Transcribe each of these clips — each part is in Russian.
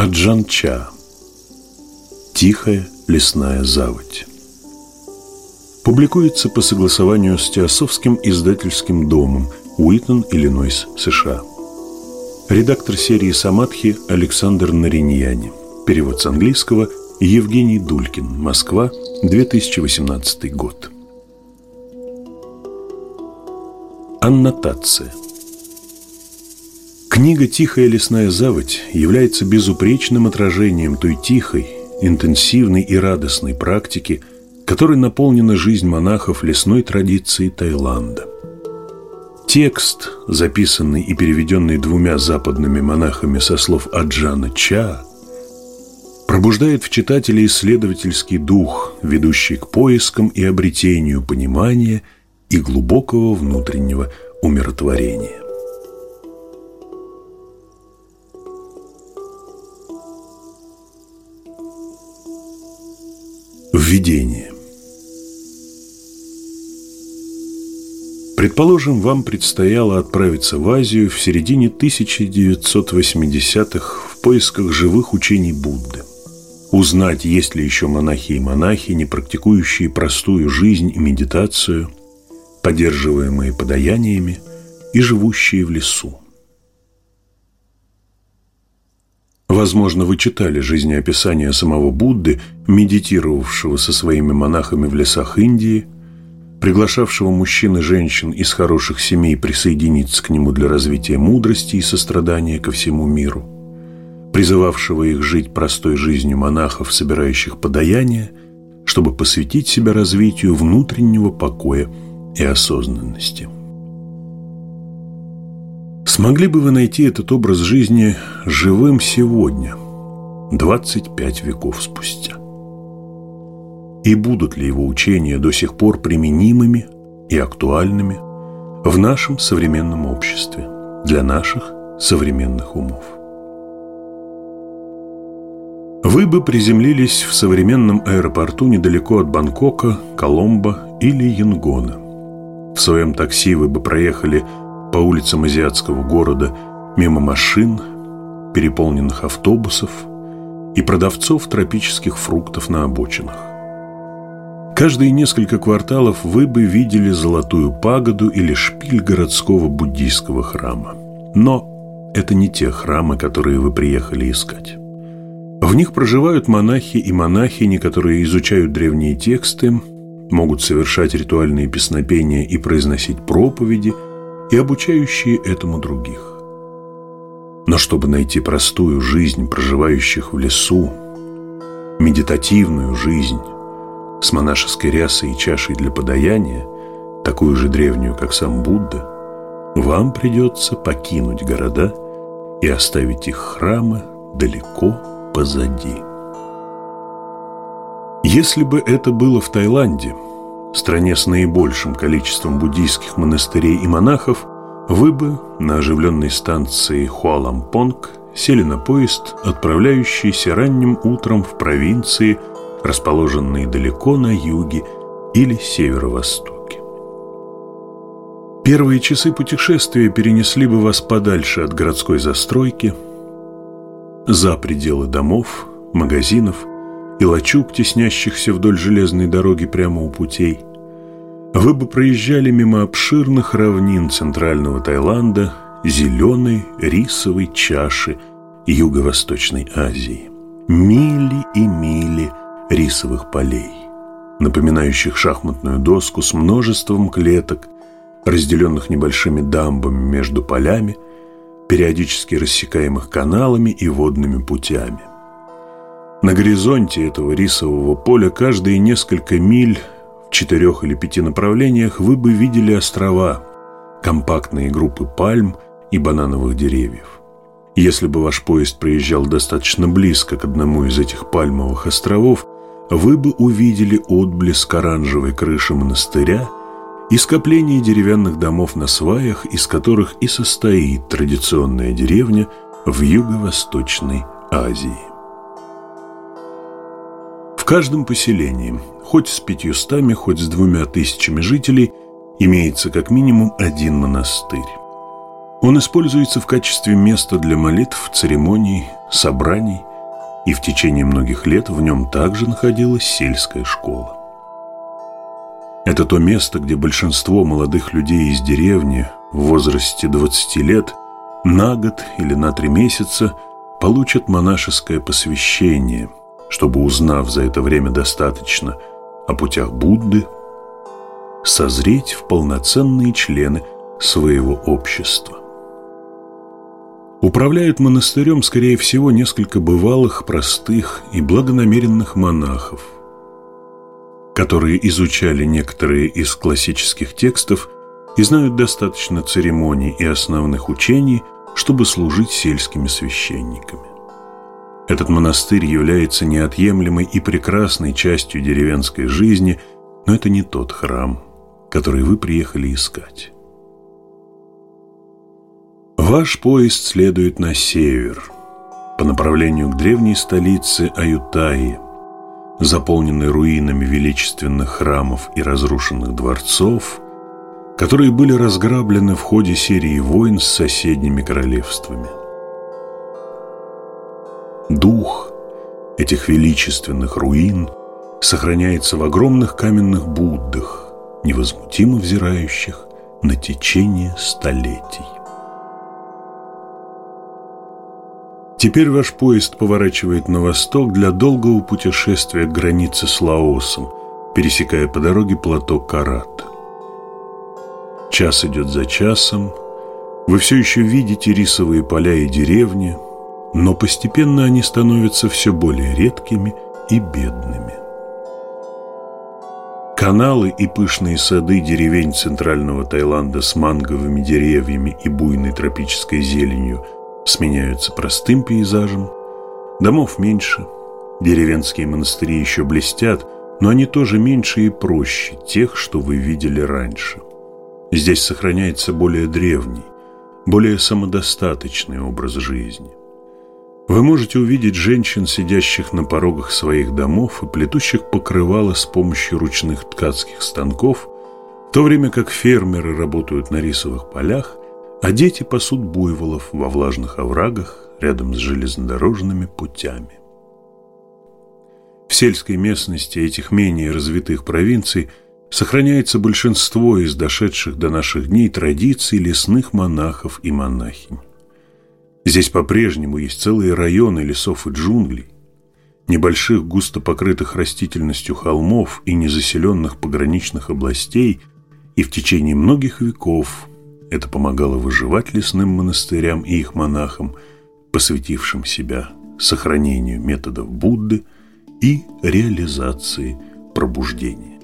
Аджанча. Тихая лесная заводь. Публикуется по согласованию с Теософским издательским домом Уитон, Иллинойс, США. Редактор серии «Самадхи» Александр Нариньяни. Перевод с английского Евгений Дулькин. Москва, 2018 год. Аннотация. Книга «Тихая лесная заводь» является безупречным отражением той тихой, интенсивной и радостной практики, которой наполнена жизнь монахов лесной традиции Таиланда. Текст, записанный и переведенный двумя западными монахами со слов Аджана Ча, пробуждает в читателе исследовательский дух, ведущий к поискам и обретению понимания – и глубокого внутреннего умиротворения. Введение Предположим, вам предстояло отправиться в Азию в середине 1980-х в поисках живых учений Будды. Узнать, есть ли еще монахи и монахи, не практикующие простую жизнь и медитацию, поддерживаемые подаяниями и живущие в лесу. Возможно, вы читали жизнеописание самого Будды, медитировавшего со своими монахами в лесах Индии, приглашавшего мужчин и женщин из хороших семей присоединиться к нему для развития мудрости и сострадания ко всему миру, призывавшего их жить простой жизнью монахов, собирающих подаяния, чтобы посвятить себя развитию внутреннего покоя – и осознанности. Смогли бы вы найти этот образ жизни живым сегодня, 25 веков спустя? И будут ли его учения до сих пор применимыми и актуальными в нашем современном обществе, для наших современных умов? Вы бы приземлились в современном аэропорту недалеко от Бангкока, Коломбо или Янгона – в своем такси вы бы проехали по улицам азиатского города мимо машин, переполненных автобусов и продавцов тропических фруктов на обочинах. Каждые несколько кварталов вы бы видели золотую пагоду или шпиль городского буддийского храма. Но это не те храмы, которые вы приехали искать. В них проживают монахи и монахини, которые изучают древние тексты, могут совершать ритуальные песнопения и произносить проповеди, и обучающие этому других. Но чтобы найти простую жизнь проживающих в лесу, медитативную жизнь с монашеской рясой и чашей для подаяния, такую же древнюю, как сам Будда, вам придется покинуть города и оставить их храмы далеко позади. Если бы это было в Таиланде, стране с наибольшим количеством буддийских монастырей и монахов, вы бы на оживленной станции Хуалампонг сели на поезд, отправляющийся ранним утром в провинции, расположенные далеко на юге или северо-востоке. Первые часы путешествия перенесли бы вас подальше от городской застройки, за пределы домов, магазинов – и лачуг, теснящихся вдоль железной дороги прямо у путей, вы бы проезжали мимо обширных равнин центрального Таиланда, зеленой рисовой чаши Юго-Восточной Азии. Мили и мили рисовых полей, напоминающих шахматную доску с множеством клеток, разделенных небольшими дамбами между полями, периодически рассекаемых каналами и водными путями. На горизонте этого рисового поля каждые несколько миль в четырех или пяти направлениях вы бы видели острова, компактные группы пальм и банановых деревьев. Если бы ваш поезд проезжал достаточно близко к одному из этих пальмовых островов, вы бы увидели отблеск оранжевой крыши монастыря и скопление деревянных домов на сваях, из которых и состоит традиционная деревня в Юго-Восточной Азии каждом поселении, хоть с пятьюстами, хоть с двумя тысячами жителей, имеется как минимум один монастырь. Он используется в качестве места для молитв, церемоний, собраний и в течение многих лет в нем также находилась сельская школа. Это то место, где большинство молодых людей из деревни в возрасте 20 лет на год или на три месяца получат монашеское посвящение, чтобы, узнав за это время достаточно о путях Будды, созреть в полноценные члены своего общества. Управляют монастырем, скорее всего, несколько бывалых, простых и благонамеренных монахов, которые изучали некоторые из классических текстов и знают достаточно церемоний и основных учений, чтобы служить сельскими священниками. Этот монастырь является неотъемлемой и прекрасной частью деревенской жизни, но это не тот храм, который вы приехали искать. Ваш поезд следует на север, по направлению к древней столице Аютаи, заполненной руинами величественных храмов и разрушенных дворцов, которые были разграблены в ходе серии войн с соседними королевствами. Дух этих величественных руин сохраняется в огромных каменных Буддах, невозмутимо взирающих на течение столетий. Теперь ваш поезд поворачивает на восток для долгого путешествия к границе с Лаосом, пересекая по дороге плато Карат. Час идет за часом, вы все еще видите рисовые поля и деревни, но постепенно они становятся все более редкими и бедными. Каналы и пышные сады деревень центрального Таиланда с манговыми деревьями и буйной тропической зеленью – сменяются простым пейзажем. Домов меньше, деревенские монастыри еще блестят, но они тоже меньше и проще тех, что вы видели раньше. Здесь сохраняется более древний, более самодостаточный образ жизни. Вы можете увидеть женщин, сидящих на порогах своих домов и плетущих покрывало с помощью ручных ткацких станков, в то время как фермеры работают на рисовых полях – а дети пасут буйволов во влажных оврагах рядом с железнодорожными путями. В сельской местности этих менее развитых провинций сохраняется большинство из дошедших до наших дней традиций лесных монахов и монахинь. Здесь по-прежнему есть целые районы лесов и джунглей, небольших густо покрытых растительностью холмов и незаселенных пограничных областей, и в течение многих веков это помогало выживать лесным монастырям и их монахам, посвятившим себя сохранению методов Будды и реализации пробуждения.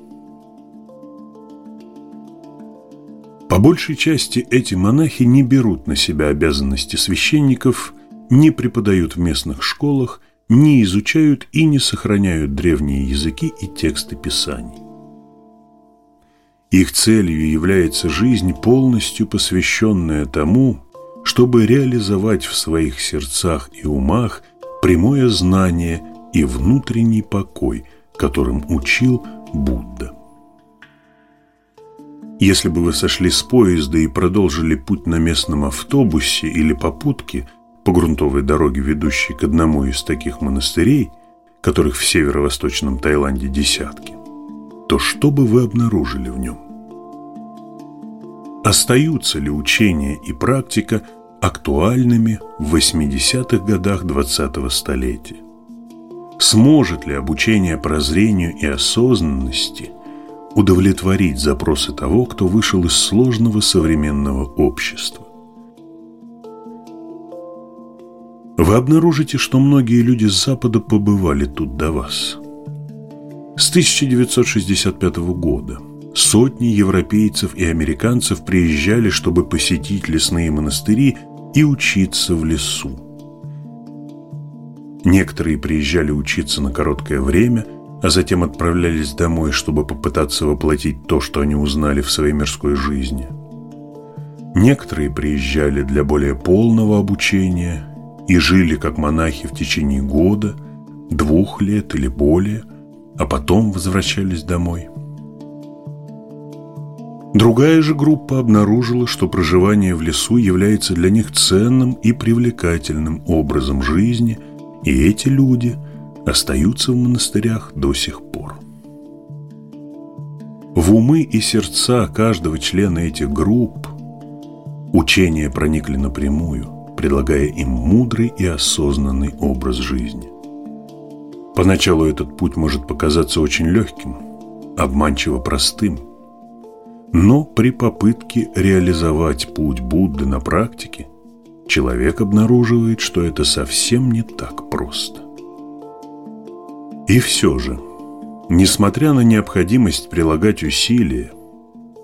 Большей части эти монахи не берут на себя обязанности священников, не преподают в местных школах, не изучают и не сохраняют древние языки и тексты Писаний. Их целью является жизнь, полностью посвященная тому, чтобы реализовать в своих сердцах и умах прямое знание и внутренний покой, которым учил Будда. Если бы вы сошли с поезда и продолжили путь на местном автобусе или попутке по грунтовой дороге, ведущей к одному из таких монастырей, которых в северо-восточном Таиланде десятки, то что бы вы обнаружили в нем? Остаются ли учения и практика актуальными в 80-х годах 20-го столетия? Сможет ли обучение прозрению и осознанности удовлетворить запросы того, кто вышел из сложного современного общества? Вы обнаружите, что многие люди с Запада побывали тут до вас. С 1965 года – Сотни европейцев и американцев приезжали, чтобы посетить лесные монастыри и учиться в лесу. Некоторые приезжали учиться на короткое время, а затем отправлялись домой, чтобы попытаться воплотить то, что они узнали в своей мирской жизни. Некоторые приезжали для более полного обучения и жили как монахи в течение года, двух лет или более, а потом возвращались домой. Другая же группа обнаружила, что проживание в лесу является для них ценным и привлекательным образом жизни И эти люди остаются в монастырях до сих пор. В умы и сердца каждого члена этих групп учения проникли напрямую, предлагая им мудрый и осознанный образ жизни. Поначалу этот путь может показаться очень легким, обманчиво простым, но при попытке реализовать путь Будды на практике человек обнаруживает, что это совсем не так просто. И все же – Несмотря на необходимость прилагать усилия,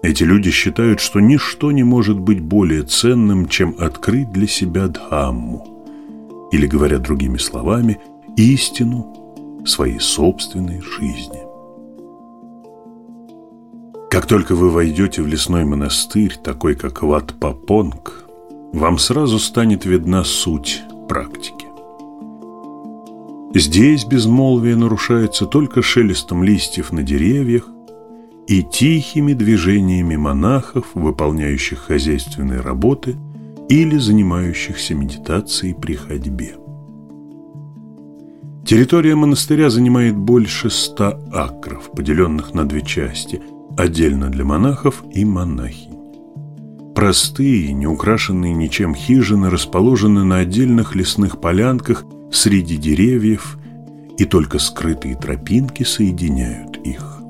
эти люди считают, что ничто не может быть более ценным, чем открыть для себя Дхамму, или, говоря другими словами, истину своей собственной жизни. Как только вы войдете в лесной монастырь, такой как Ват-Папонг, вам сразу станет видна суть практики. Здесь безмолвие нарушается только шелестом листьев на деревьях и тихими движениями монахов, выполняющих хозяйственные работы или занимающихся медитацией при ходьбе. Территория монастыря занимает больше ста акров, поделенных на две части, отдельно для монахов и монахинь. Простые, неукрашенные ничем хижины расположены на отдельных лесных полянках – среди деревьев, и только скрытые тропинки соединяют их.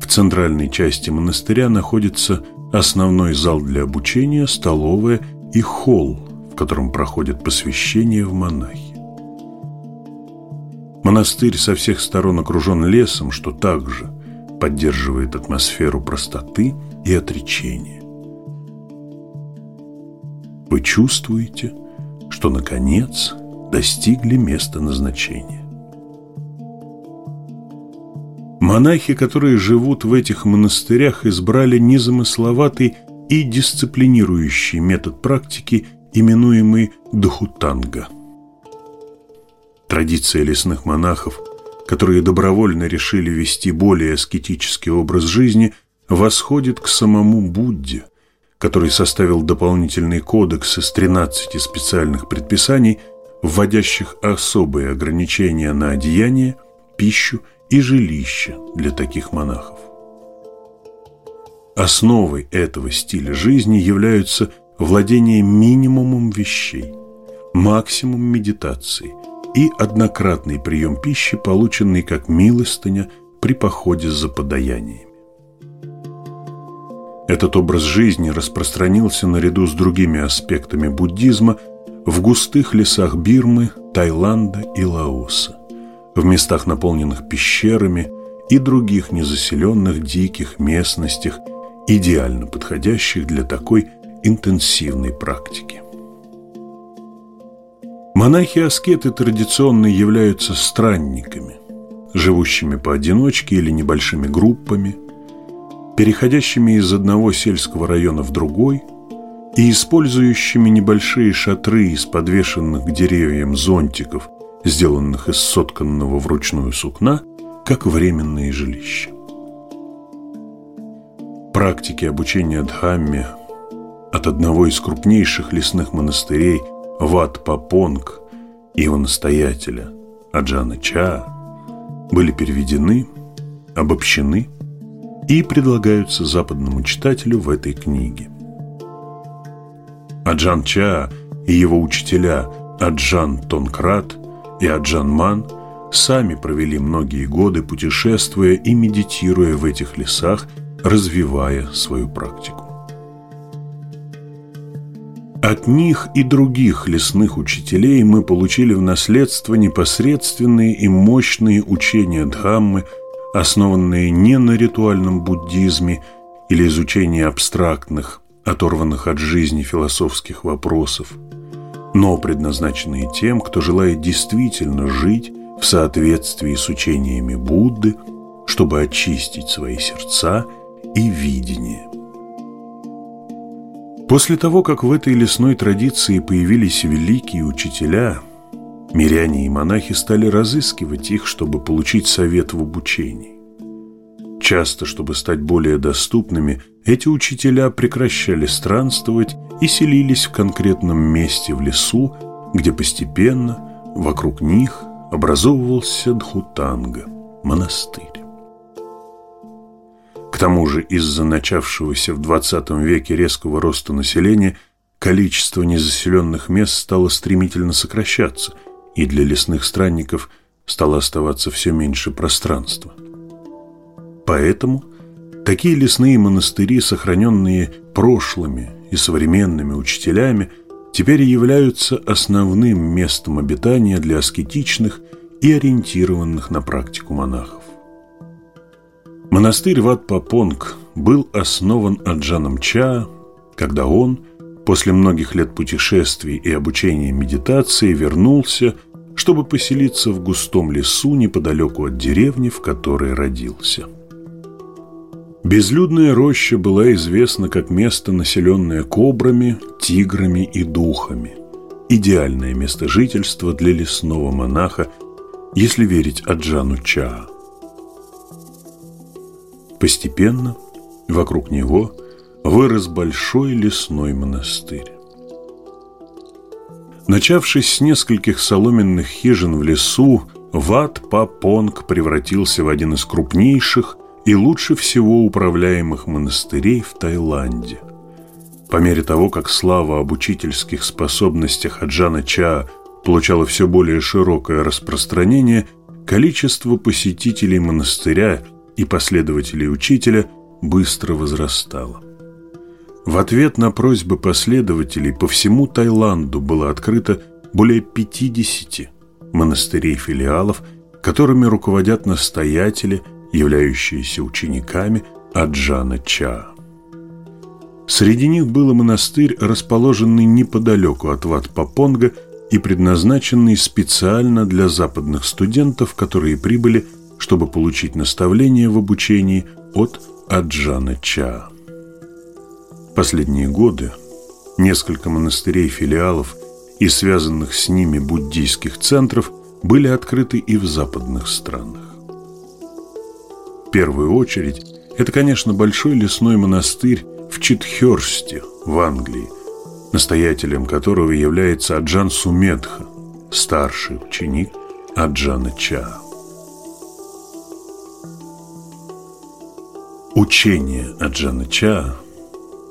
В центральной части монастыря находится основной зал для обучения, столовая и холл, в котором проходит посвящение в монахи. Монастырь со всех сторон окружен лесом, что также поддерживает атмосферу простоты и отречения. Вы чувствуете, что, наконец, достигли места назначения. Монахи, которые живут в этих монастырях, избрали незамысловатый и дисциплинирующий метод практики, именуемый Дхутанга. Традиция лесных монахов, которые добровольно решили вести более аскетический образ жизни, восходит к самому Будде, который составил дополнительный кодекс из 13 специальных предписаний – вводящих особые ограничения на одеяние, пищу и жилище для таких монахов. Основой этого стиля жизни являются владение минимумом вещей, максимум медитации и однократный прием пищи, полученный как милостыня при походе за подаяниями. Этот образ жизни распространился наряду с другими аспектами буддизма в густых лесах Бирмы, Таиланда и Лаоса, в местах, наполненных пещерами и других незаселенных диких местностях, идеально подходящих для такой интенсивной практики. Монахи-аскеты традиционно являются странниками, живущими поодиночке или небольшими группами, переходящими из одного сельского района в другой – и использующими небольшие шатры из подвешенных к деревьям зонтиков, сделанных из сотканного вручную сукна, как временные жилища. Практики обучения Дхамме от одного из крупнейших лесных монастырей Ват-Папонг и его настоятеля Аджана Ча были переведены, обобщены и предлагаются западному читателю в этой книге. Аджан Ча и его учителя Аджан Тонкрат и Аджан Ман сами провели многие годы, путешествуя и медитируя в этих лесах, развивая свою практику. От них и других лесных учителей мы получили в наследство непосредственные и мощные учения Дхаммы, основанные не на ритуальном буддизме или изучении абстрактных, оторванных от жизни философских вопросов, но предназначенные тем, кто желает действительно жить в соответствии с учениями Будды, чтобы очистить свои сердца и видение. После того, как в этой лесной традиции появились великие учителя, миряне и монахи стали разыскивать их, чтобы получить совет в обучении. Часто, чтобы стать более доступными, эти учителя прекращали странствовать и селились в конкретном месте в лесу, где постепенно вокруг них образовывался Дхутанга, монастырь. К тому же из-за начавшегося в 20 веке резкого роста населения количество незаселенных мест стало стремительно сокращаться, и для лесных странников стало оставаться все меньше пространства. Поэтому такие лесные монастыри, сохраненные прошлыми и современными учителями, теперь являются основным местом обитания для аскетичных и ориентированных на практику монахов. Монастырь Ват-Папонг был основан Аджаном Ча, когда он, после многих лет путешествий и обучения медитации, вернулся, чтобы поселиться в густом лесу неподалеку от деревни, в которой родился. Безлюдная роща была известна как место, населенное кобрами, тиграми и духами. Идеальное место жительства для лесного монаха, если верить Аджану Чаа. Постепенно вокруг него вырос большой лесной монастырь. Начавшись с нескольких соломенных хижин в лесу, Ват Папонг превратился в один из крупнейших и лучше всего управляемых монастырей в Таиланде. По мере того, как слава об учительских способностях Аджана Ча получала все более широкое распространение, количество посетителей монастыря и последователей учителя быстро возрастало. В ответ на просьбы последователей по всему Таиланду было открыто более 50 монастырей-филиалов, которыми руководят настоятели, являющиеся учениками Аджана Ча. Среди них был и монастырь, расположенный неподалеку от Ват-Папонга и предназначенный специально для западных студентов, которые прибыли чтобы получить наставление в обучении от Аджана Ча. Последние годы несколько монастырей-филиалов и связанных с ними буддийских центров были открыты и в западных странах. В первую очередь, это, конечно, большой лесной монастырь в Читхерсте в Англии, настоятелем которого является Аджан Сумедха, старший ученик Аджана Ча. Учение Аджана Ча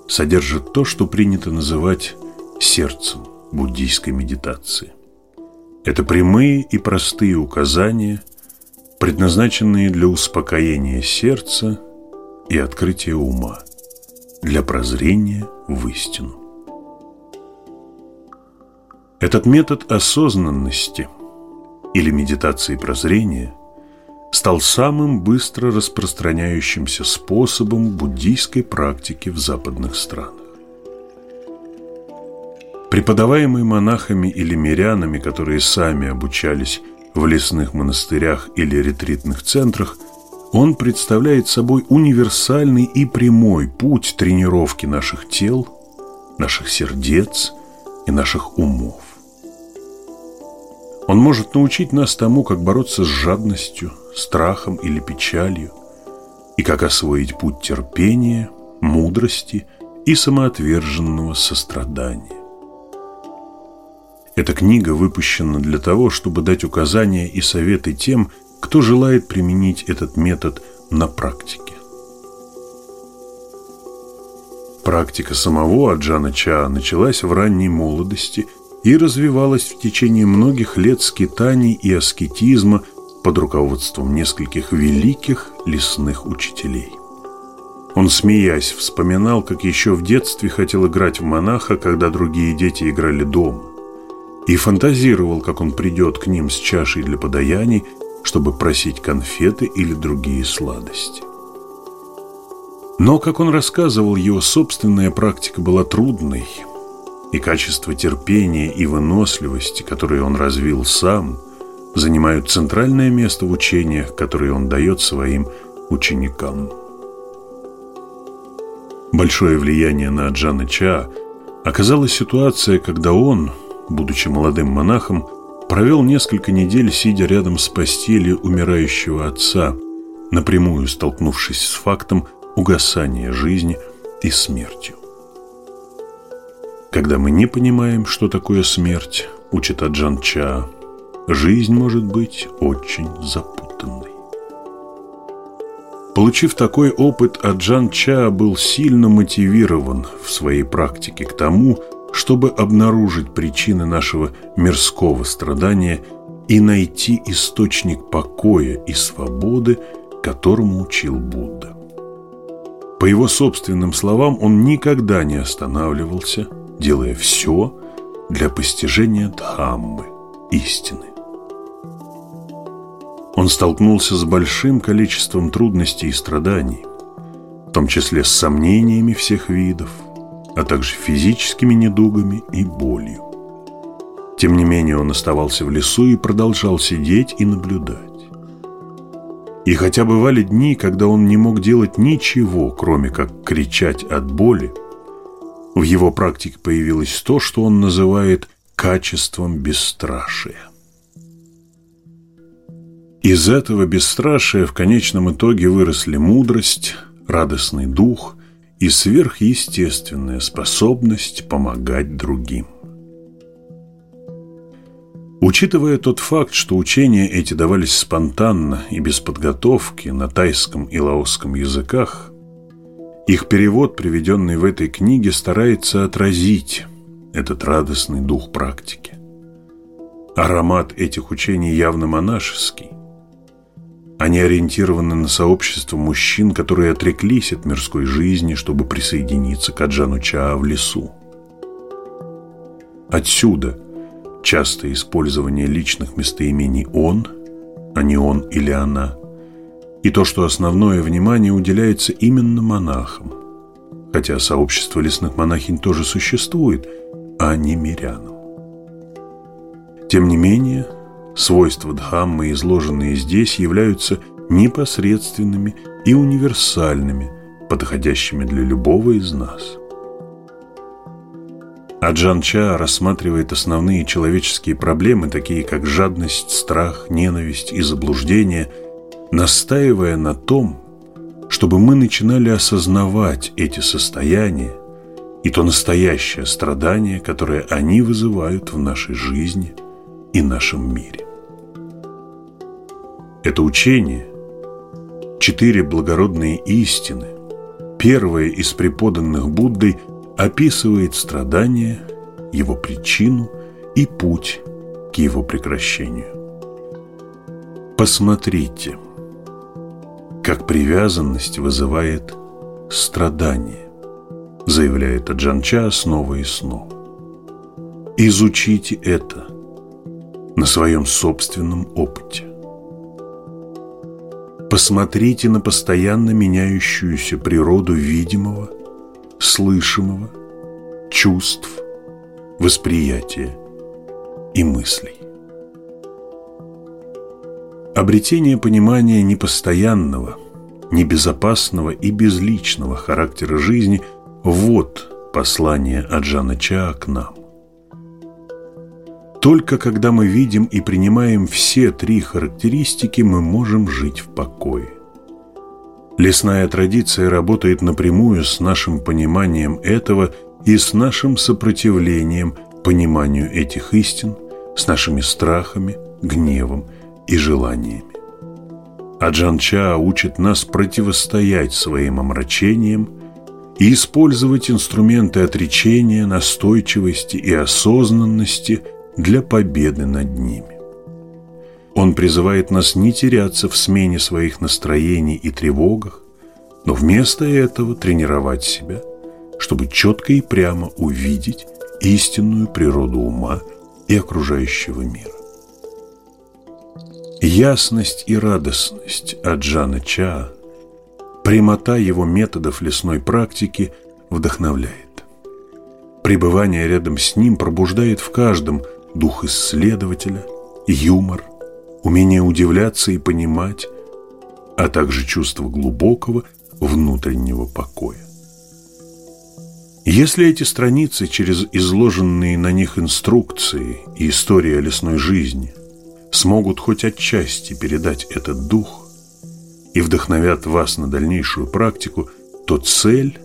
содержит то, что принято называть сердцем буддийской медитации. Это прямые и простые указания, предназначенные для успокоения сердца и открытия ума, для прозрения в истину. Этот метод осознанности или медитации прозрения стал самым быстро распространяющимся способом буддийской практики в западных странах. Преподаваемый монахами или мирянами, которые сами обучались в лесных монастырях или ретритных центрах, он представляет собой универсальный и прямой путь тренировки наших тел, наших сердец и наших умов. Он может научить нас тому, как бороться с жадностью, страхом или печалью, и как освоить путь терпения, мудрости и самоотверженного сострадания. Эта книга выпущена для того, чтобы дать указания и советы тем, кто желает применить этот метод на практике. Практика самого Аджана Чаа началась в ранней молодости и развивалась в течение многих лет скитаний и аскетизма под руководством нескольких великих лесных учителей. Он, смеясь, вспоминал, как еще в детстве хотел играть в монаха, когда другие дети играли дома, и фантазировал, как он придет к ним с чашей для подаяний, чтобы просить конфеты или другие сладости. Но, как он рассказывал, его собственная практика была трудной, и качество терпения и выносливости, которые он развил сам – занимают центральное место в учениях, которые он дает своим ученикам. Большое влияние на Аджана Ча оказала ситуация, когда он, будучи молодым монахом, провел несколько недель, сидя рядом с постелью умирающего отца, напрямую столкнувшись с фактом угасания жизни и смертью. Когда мы не понимаем, что такое смерть, учит Аджан Ча, жизнь может быть очень запутанной. Получив такой опыт, Аджан Ча был сильно мотивирован в своей практике к тому, чтобы обнаружить причины нашего мирского страдания и найти источник покоя и свободы, которому учил Будда. По его собственным словам, он никогда не останавливался, делая все для постижения Дхаммы, истины. Он столкнулся с большим количеством трудностей и страданий, в том числе с сомнениями всех видов, а также физическими недугами и болью. Тем не менее он оставался в лесу и продолжал сидеть и наблюдать. И хотя бывали дни, когда он не мог делать ничего, кроме как кричать от боли, в его практике появилось то, что он называет качеством бесстрашия. Из этого бесстрашия в конечном итоге выросли мудрость, радостный дух и сверхъестественная способность помогать другим. Учитывая тот факт, что учения эти давались спонтанно и без подготовки на тайском и лаосском языках, их перевод, приведенный в этой книге, старается отразить этот радостный дух практики. Аромат этих учений явно монашеский. Они ориентированы на сообщество мужчин, которые отреклись от мирской жизни, чтобы присоединиться к Аджану Чаа в лесу. Отсюда – частое использование личных местоимений «он», а не «он» или «она», и то, что основное внимание уделяется именно монахам, хотя сообщество лесных монахинь тоже существует, а не мирянам. Тем не менее, свойства Дхаммы, изложенные здесь, являются непосредственными и универсальными, подходящими для любого из нас – а Джан Ча рассматривает основные человеческие проблемы, такие как жадность, страх, ненависть и заблуждение, настаивая на том, чтобы мы начинали осознавать эти состояния и то настоящее страдание, которое они вызывают в нашей жизни и нашем мире. Это учение, четыре благородные истины, первое из преподанных Буддой – описывает страдания, его причину и путь к его прекращению. Посмотрите, как привязанность вызывает страдание, заявляет Аджанча снова и снова. Изучите это на своем собственном опыте. Посмотрите на постоянно меняющуюся природу видимого слышимого, чувств, восприятия и мыслей. Обретение понимания непостоянного, небезопасного и безличного характера жизни – вот послание Аджана Чаа к нам. Только когда мы видим и принимаем все три характеристики, мы можем жить в покое. Лесная традиция работает напрямую с нашим пониманием этого и с нашим сопротивлением пониманию этих истин, с нашими страхами, гневом и желаниями. Аджан Ча учит нас противостоять своим омрачениям и использовать инструменты отречения, настойчивости и осознанности для победы над ними. Он призывает нас не теряться в смене своих настроений и тревогах, но вместо этого тренировать себя, чтобы четко и прямо увидеть истинную природу ума и окружающего мира. Ясность и радостность Аджана Ча, прямота его методов лесной практики вдохновляет. Пребывание рядом с ним пробуждает в каждом дух исследователя, юмор – умение удивляться и понимать, а также чувство глубокого внутреннего покоя. Если эти страницы через изложенные на них инструкции и история лесной жизни смогут хоть отчасти передать этот дух и вдохновят вас на дальнейшую практику, то цель,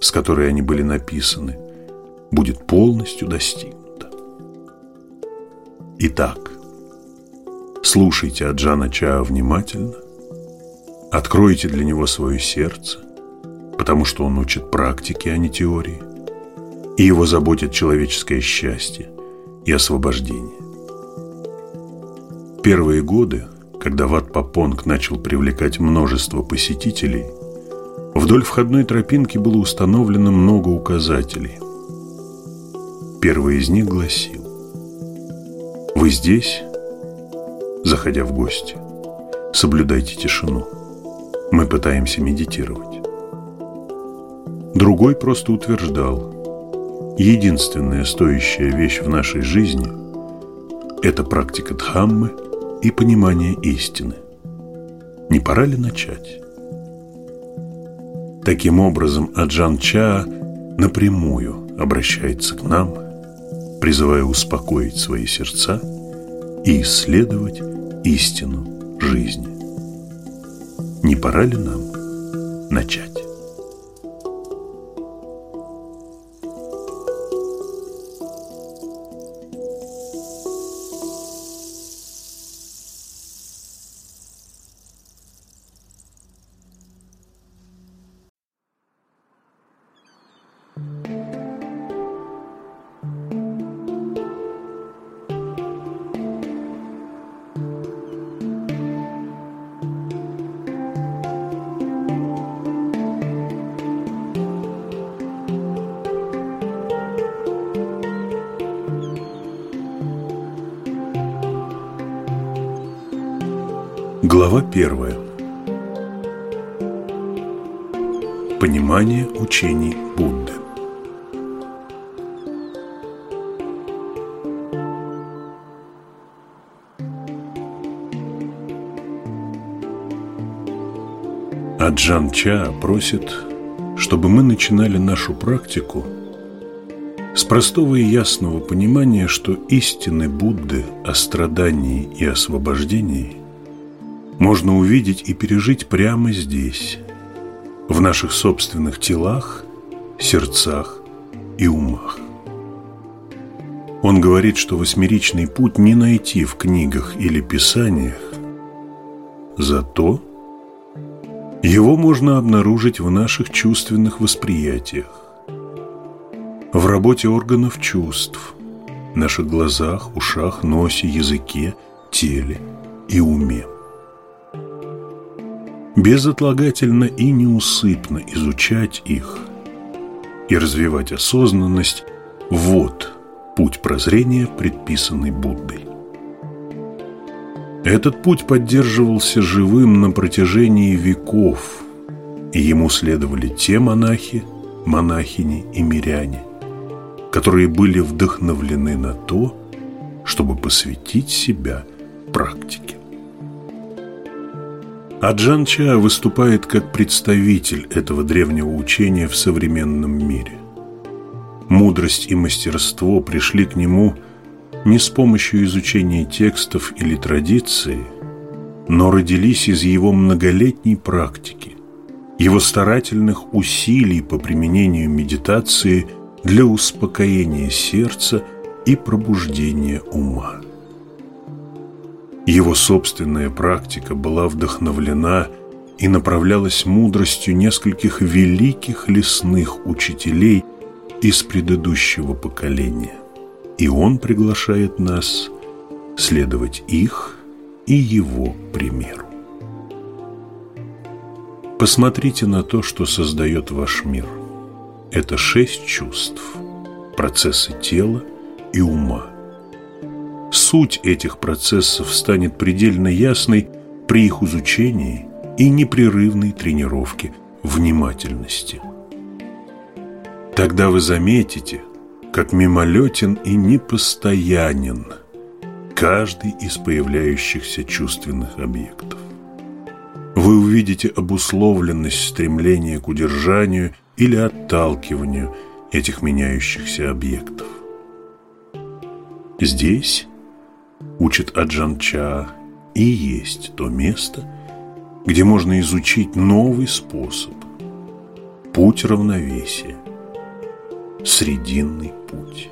с которой они были написаны, будет полностью достигнута. Итак, Слушайте Аджана Чаа внимательно, откройте для него свое сердце, потому что он учит практике, а не теории, и его заботит человеческое счастье и освобождение. Первые годы, когда Ват Папонг начал привлекать множество посетителей, вдоль входной тропинки было установлено много указателей. Первый из них гласил «Вы здесь?» заходя в гости. Соблюдайте тишину. Мы пытаемся медитировать. Другой просто утверждал, единственная стоящая вещь в нашей жизни – это практика Дхаммы и понимание истины. Не пора ли начать? Таким образом, Аджан Ча напрямую обращается к нам, призывая успокоить свои сердца и исследовать истину жизни. Не пора ли нам начать? Аджан Ча просит, чтобы мы начинали нашу практику с простого и ясного понимания, что истины Будды о страдании и освобождении – можно увидеть и пережить прямо здесь, в наших собственных телах, сердцах и умах. Он говорит, что восьмеричный путь не найти в книгах или писаниях, зато его можно обнаружить в наших чувственных восприятиях, в работе органов чувств, наших глазах, ушах, носе, языке, теле и уме безотлагательно и неусыпно изучать их и развивать осознанность – вот путь прозрения, предписанный Буддой. Этот путь поддерживался живым на протяжении веков, и ему следовали те монахи, монахини и миряне, которые были вдохновлены на то, чтобы посвятить себя практике. А Ча выступает как представитель этого древнего учения в современном мире. Мудрость и мастерство пришли к нему не с помощью изучения текстов или традиции, но родились из его многолетней практики, его старательных усилий по применению медитации для успокоения сердца и пробуждения ума. Его собственная практика была вдохновлена и направлялась мудростью нескольких великих лесных учителей из предыдущего поколения. И он приглашает нас следовать их и его примеру. Посмотрите на то, что создает ваш мир. Это шесть чувств, процессы тела и ума – Суть этих процессов станет предельно ясной при их изучении и непрерывной тренировке внимательности. Тогда вы заметите, как мимолетен и непостоянен каждый из появляющихся чувственных объектов. Вы увидите обусловленность стремления к удержанию или отталкиванию этих меняющихся объектов. Здесь учит Аджанча, и есть то место, где можно изучить новый способ, путь равновесия, срединный путь.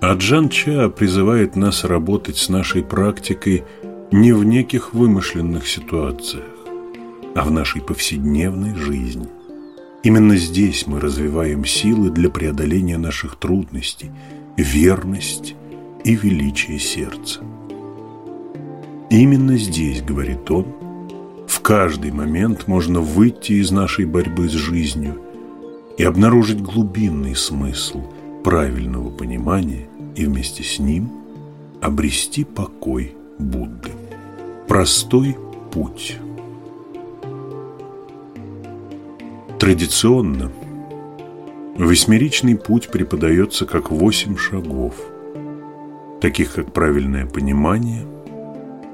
А Джан Ча призывает нас работать с нашей практикой не в неких вымышленных ситуациях, а в нашей повседневной жизни. Именно здесь мы развиваем силы для преодоления наших трудностей, верность и величие сердца. Именно здесь, говорит он, каждый момент можно выйти из нашей борьбы с жизнью и обнаружить глубинный смысл правильного понимания и вместе с ним обрести покой Будды. Простой путь. Традиционно восьмеричный путь преподается как восемь шагов, таких как правильное понимание,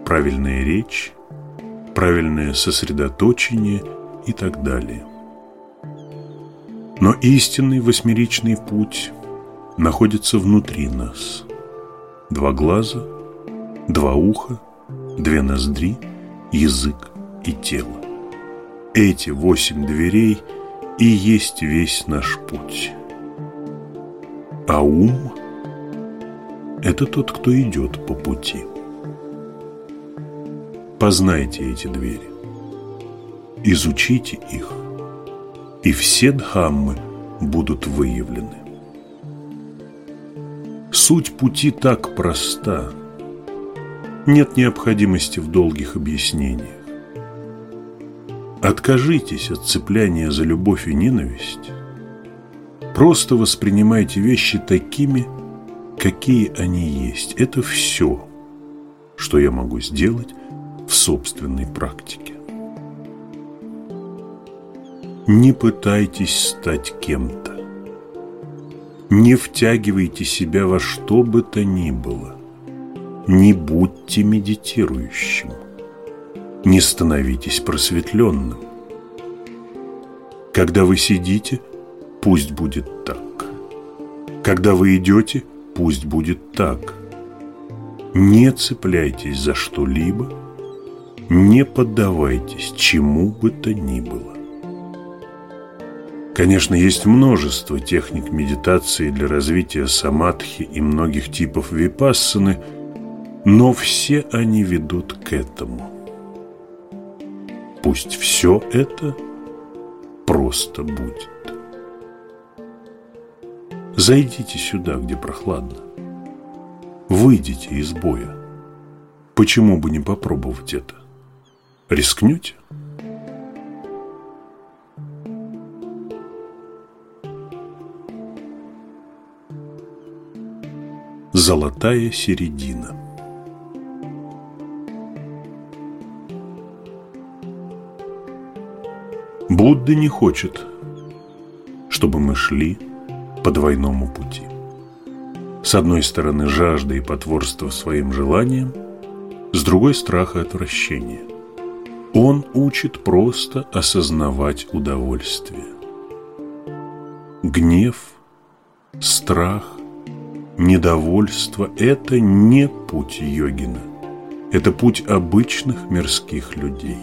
правильная речь, правильное сосредоточение и так далее. Но истинный восьмеричный путь находится внутри нас. Два глаза, два уха, две ноздри, язык и тело. Эти восемь дверей и есть весь наш путь. А ум – это тот, кто идет по пути. Познайте эти двери, изучите их, и все дхаммы будут выявлены. Суть пути так проста. Нет необходимости в долгих объяснениях. Откажитесь от цепляния за любовь и ненависть. Просто воспринимайте вещи такими, какие они есть. Это все, что я могу сделать в собственной практике. Не пытайтесь стать кем-то. Не втягивайте себя во что бы то ни было. Не будьте медитирующим. Не становитесь просветленным. Когда вы сидите, пусть будет так. Когда вы идете, пусть будет так. Не цепляйтесь за что-либо, не поддавайтесь чему бы то ни было. Конечно, есть множество техник медитации для развития самадхи и многих типов випассаны, но все они ведут к этому. Пусть все это просто будет. Зайдите сюда, где прохладно. Выйдите из боя. Почему бы не попробовать это? Рискнете? Золотая середина Будда не хочет, чтобы мы шли по двойному пути. С одной стороны жажда и потворство своим желаниям, с другой страх и отвращение. Он учит просто осознавать удовольствие. Гнев, страх, недовольство – это не путь йогина. Это путь обычных мирских людей.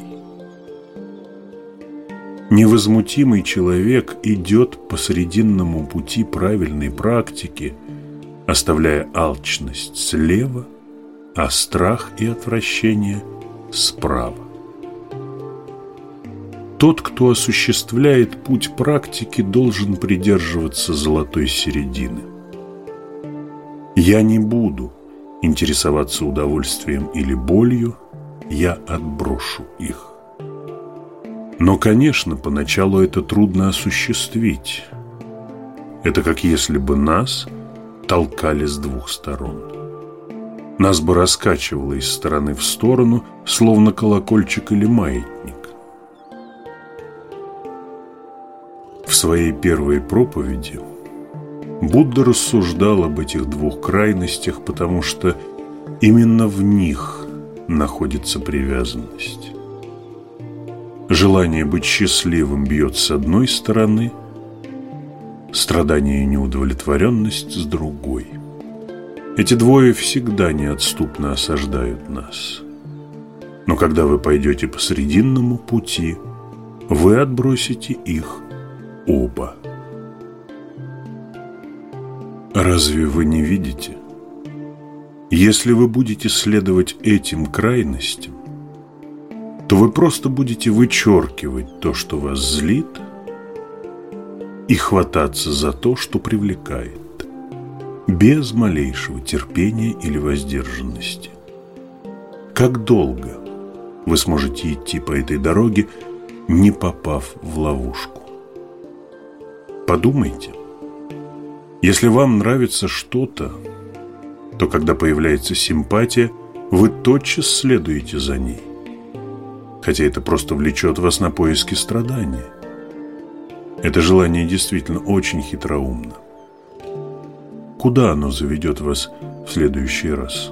Невозмутимый человек идет по срединному пути правильной практики, оставляя алчность слева, а страх и отвращение справа. Тот, кто осуществляет путь практики, должен придерживаться золотой середины. Я не буду интересоваться удовольствием или болью, я отброшу их. Но, конечно, поначалу это трудно осуществить. Это как если бы нас толкали с двух сторон. Нас бы раскачивало из стороны в сторону, словно колокольчик или маятник. В своей первой проповеди Будда рассуждал об этих двух крайностях, потому что именно в них находится привязанность. Желание быть счастливым бьет с одной стороны, страдание и неудовлетворенность с другой. Эти двое всегда неотступно осаждают нас. Но когда вы пойдете по срединному пути, вы отбросите их оба. Разве вы не видите, Если вы будете следовать этим крайностям, то вы просто будете вычеркивать то, что вас злит, и хвататься за то, что привлекает, без малейшего терпения или воздержанности. Как долго вы сможете идти по этой дороге, не попав в ловушку? Подумайте. Если вам нравится что-то, то когда появляется симпатия, вы тотчас следуете за ней. Хотя это просто влечет вас на поиски страдания. Это желание действительно очень хитроумно. Куда оно заведет вас в следующий раз?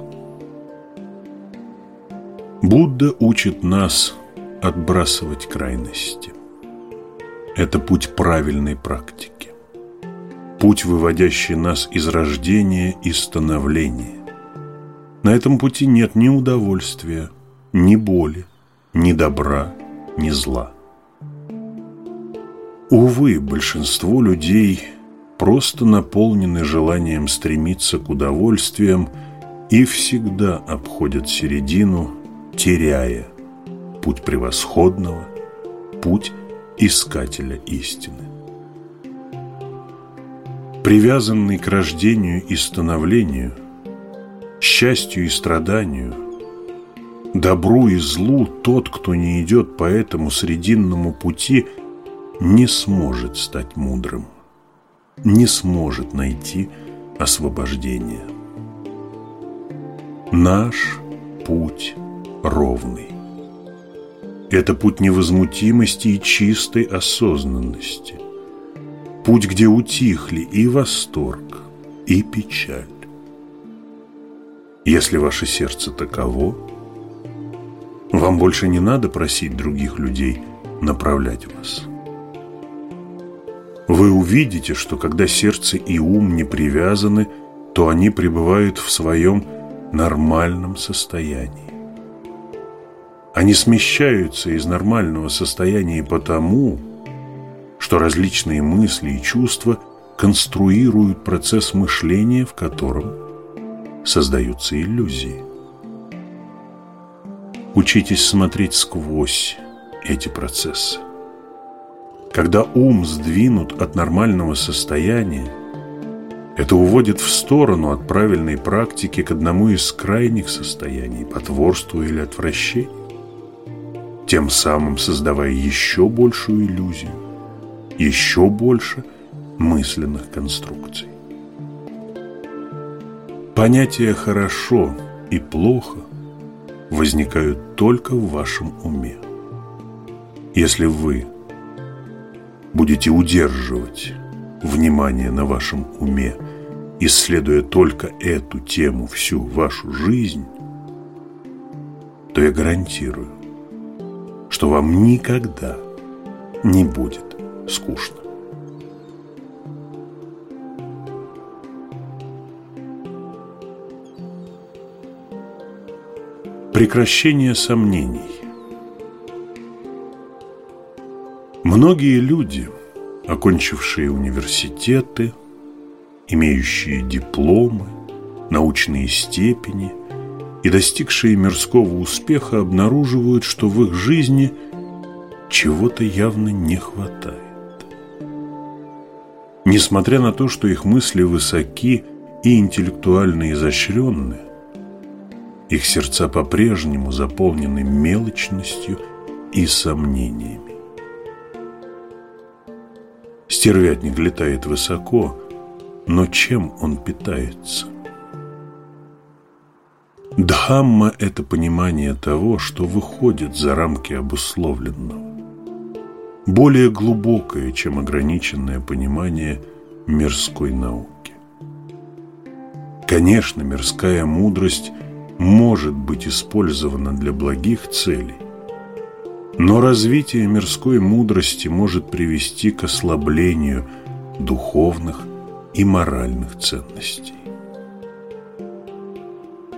Будда учит нас отбрасывать крайности. Это путь правильной практики путь, выводящий нас из рождения и становления. На этом пути нет ни удовольствия, ни боли, ни добра, ни зла. Увы, большинство людей просто наполнены желанием стремиться к удовольствиям и всегда обходят середину, теряя путь превосходного, путь искателя истины привязанный к рождению и становлению, счастью и страданию, добру и злу, тот, кто не идет по этому срединному пути, не сможет стать мудрым, не сможет найти освобождение. Наш путь ровный. Это путь невозмутимости и чистой осознанности – Путь, где утихли и восторг, и печаль. Если ваше сердце таково, вам больше не надо просить других людей направлять вас. Вы увидите, что когда сердце и ум не привязаны, то они пребывают в своем нормальном состоянии. Они смещаются из нормального состояния потому, что различные мысли и чувства конструируют процесс мышления, в котором создаются иллюзии. Учитесь смотреть сквозь эти процессы. Когда ум сдвинут от нормального состояния, это уводит в сторону от правильной практики к одному из крайних состояний, потворству или отвращению, тем самым создавая еще большую иллюзию еще больше мысленных конструкций. Понятия «хорошо» и «плохо» возникают только в вашем уме. Если вы будете удерживать внимание на вашем уме, исследуя только эту тему всю вашу жизнь, то я гарантирую, что вам никогда не будет скучно. Прекращение сомнений Многие люди, окончившие университеты, имеющие дипломы, научные степени и достигшие мирского успеха, обнаруживают, что в их жизни чего-то явно не хватает. Несмотря на то, что их мысли высоки и интеллектуально изощренны, их сердца по-прежнему заполнены мелочностью и сомнениями. Стервятник летает высоко, но чем он питается? Дхамма – это понимание того, что выходит за рамки обусловленного более глубокое, чем ограниченное понимание мирской науки. Конечно, мирская мудрость может быть использована для благих целей, но развитие мирской мудрости может привести к ослаблению духовных и моральных ценностей.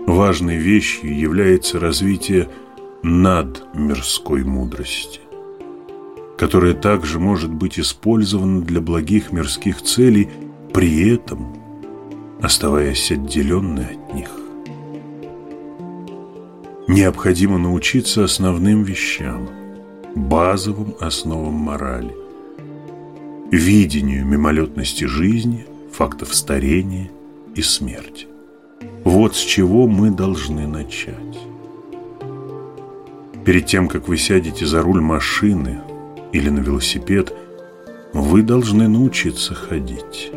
Важной вещью является развитие надмирской мудрости которое также может быть использовано для благих мирских целей, при этом оставаясь отделенной от них. необходимо научиться основным вещам, базовым основам морали, видению мимолетности жизни, фактов старения и смерти. Вот с чего мы должны начать. Перед тем, как вы сядете за руль машины или на велосипед, вы должны научиться ходить.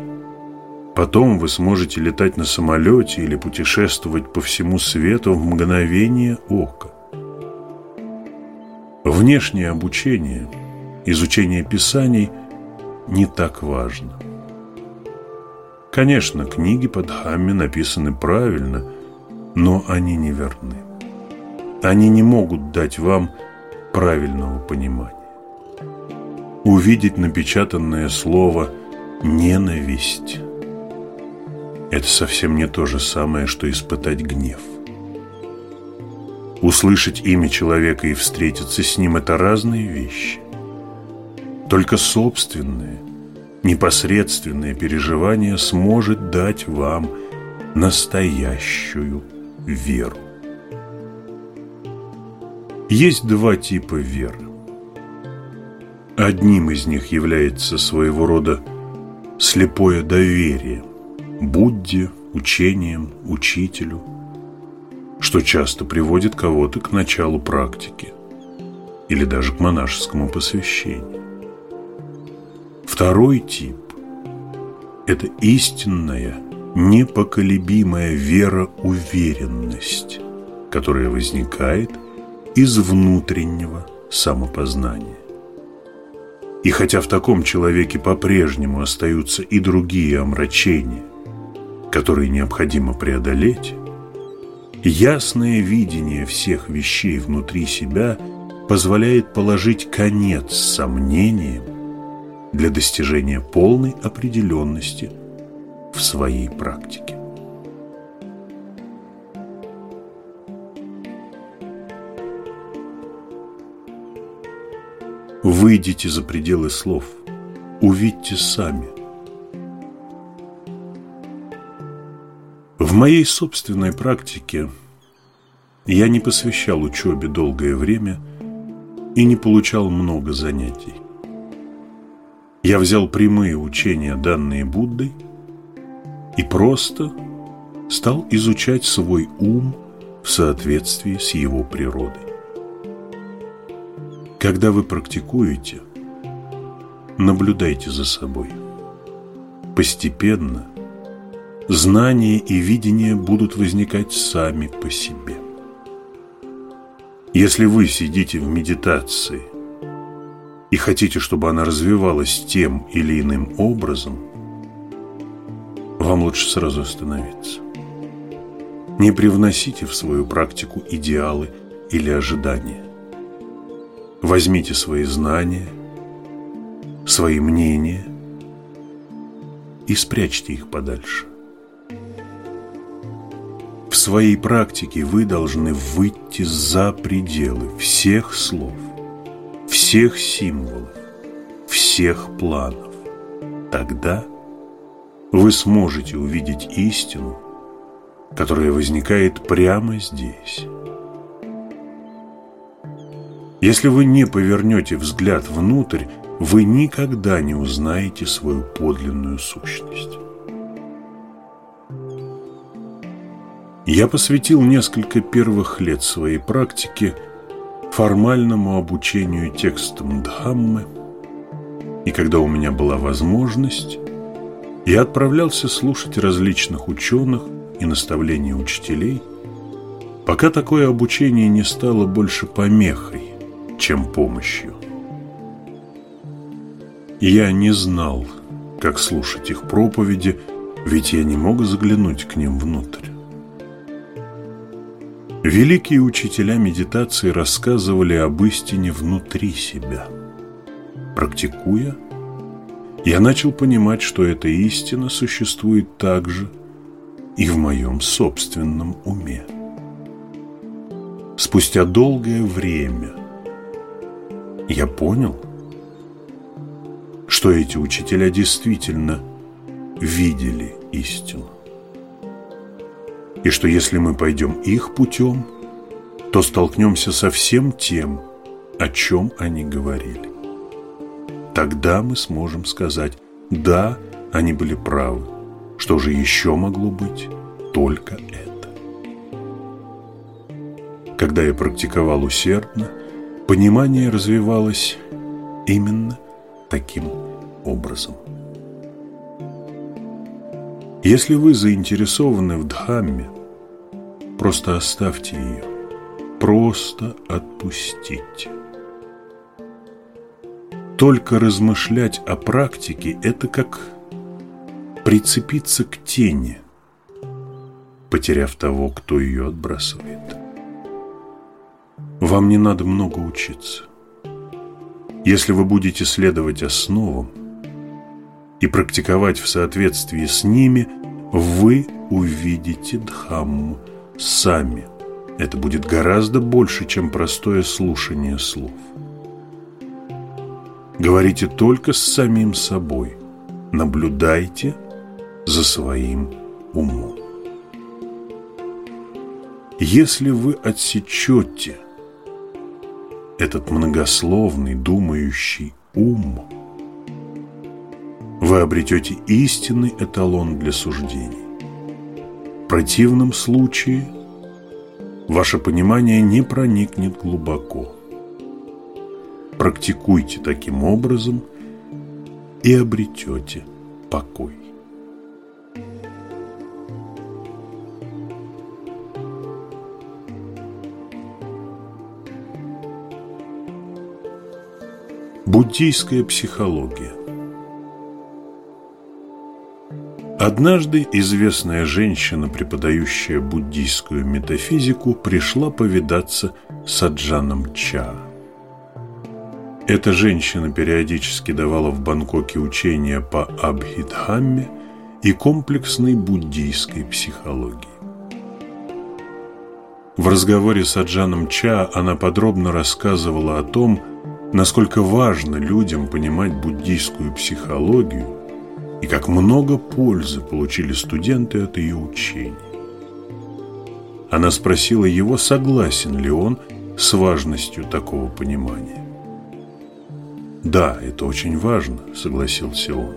Потом вы сможете летать на самолете или путешествовать по всему свету в мгновение ока. Внешнее обучение, изучение писаний не так важно. Конечно, книги по Дхамме написаны правильно, но они не верны. Они не могут дать вам правильного понимания. Увидеть напечатанное слово «ненависть» – это совсем не то же самое, что испытать гнев. Услышать имя человека и встретиться с ним – это разные вещи. Только собственное, непосредственное переживание сможет дать вам настоящую веру. Есть два типа веры. Одним из них является своего рода слепое доверие Будде, учениям, учителю, что часто приводит кого-то к началу практики или даже к монашескому посвящению. Второй тип – это истинная, непоколебимая вера-уверенность, которая возникает из внутреннего самопознания. И хотя в таком человеке по-прежнему остаются и другие омрачения, которые необходимо преодолеть, ясное видение всех вещей внутри себя позволяет положить конец сомнениям для достижения полной определенности в своей практике. Выйдите за пределы слов, увидьте сами. В моей собственной практике я не посвящал учебе долгое время и не получал много занятий. Я взял прямые учения, данные Буддой, и просто стал изучать свой ум в соответствии с его природой. Когда вы практикуете, наблюдайте за собой. Постепенно знания и видение будут возникать сами по себе. Если вы сидите в медитации – и хотите, чтобы она развивалась тем или иным образом, вам лучше сразу остановиться. Не привносите в свою практику идеалы или ожидания. Возьмите свои знания, свои мнения и спрячьте их подальше. В своей практике вы должны выйти за пределы всех слов, всех символов, всех планов. Тогда вы сможете увидеть истину, которая возникает прямо здесь. Если вы не повернете взгляд внутрь, вы никогда не узнаете свою подлинную сущность. Я посвятил несколько первых лет своей практике – формальному обучению текстам Дхаммы, и когда у меня была возможность, я отправлялся слушать различных ученых и наставления учителей, пока такое обучение не стало больше помехой, чем помощью. Я не знал, как слушать их проповеди, ведь я не мог заглянуть к ним внутрь. Великие учителя медитации рассказывали об истине внутри себя. Практикуя, я начал понимать, что эта истина существует также и в моем собственном уме. Спустя долгое время я понял, что эти учителя действительно видели истину и что если мы пойдем их путем, то столкнемся со всем тем, о чем они говорили. Тогда мы сможем сказать «да, они были правы». Что же еще могло быть? Только это. Когда я практиковал усердно, понимание развивалось именно таким образом. Если вы заинтересованы в Дхамме, просто оставьте ее, просто отпустите. Только размышлять о практике – это как прицепиться к тени, потеряв того, кто ее отбрасывает. Вам не надо много учиться. Если вы будете следовать основам и практиковать в соответствии с ними, вы увидите Дхамму сами. Это будет гораздо больше, чем простое слушание слов. Говорите только с самим собой. Наблюдайте за своим умом. Если вы отсечете этот многословный, думающий ум, вы обретете истинный эталон для суждений. Противном случае ваше понимание не проникнет глубоко. Практикуйте таким образом и обретете покой. Буддийская психология Однажды известная женщина, преподающая буддийскую метафизику, пришла повидаться с Аджаном Ча. Эта женщина периодически давала в Бангкоке учения по Абхидхамме и комплексной буддийской психологии. В разговоре с Аджаном Ча она подробно рассказывала о том, насколько важно людям понимать буддийскую психологию и как много пользы получили студенты от ее учений. Она спросила его, согласен ли он с важностью такого понимания. «Да, это очень важно», — согласился он.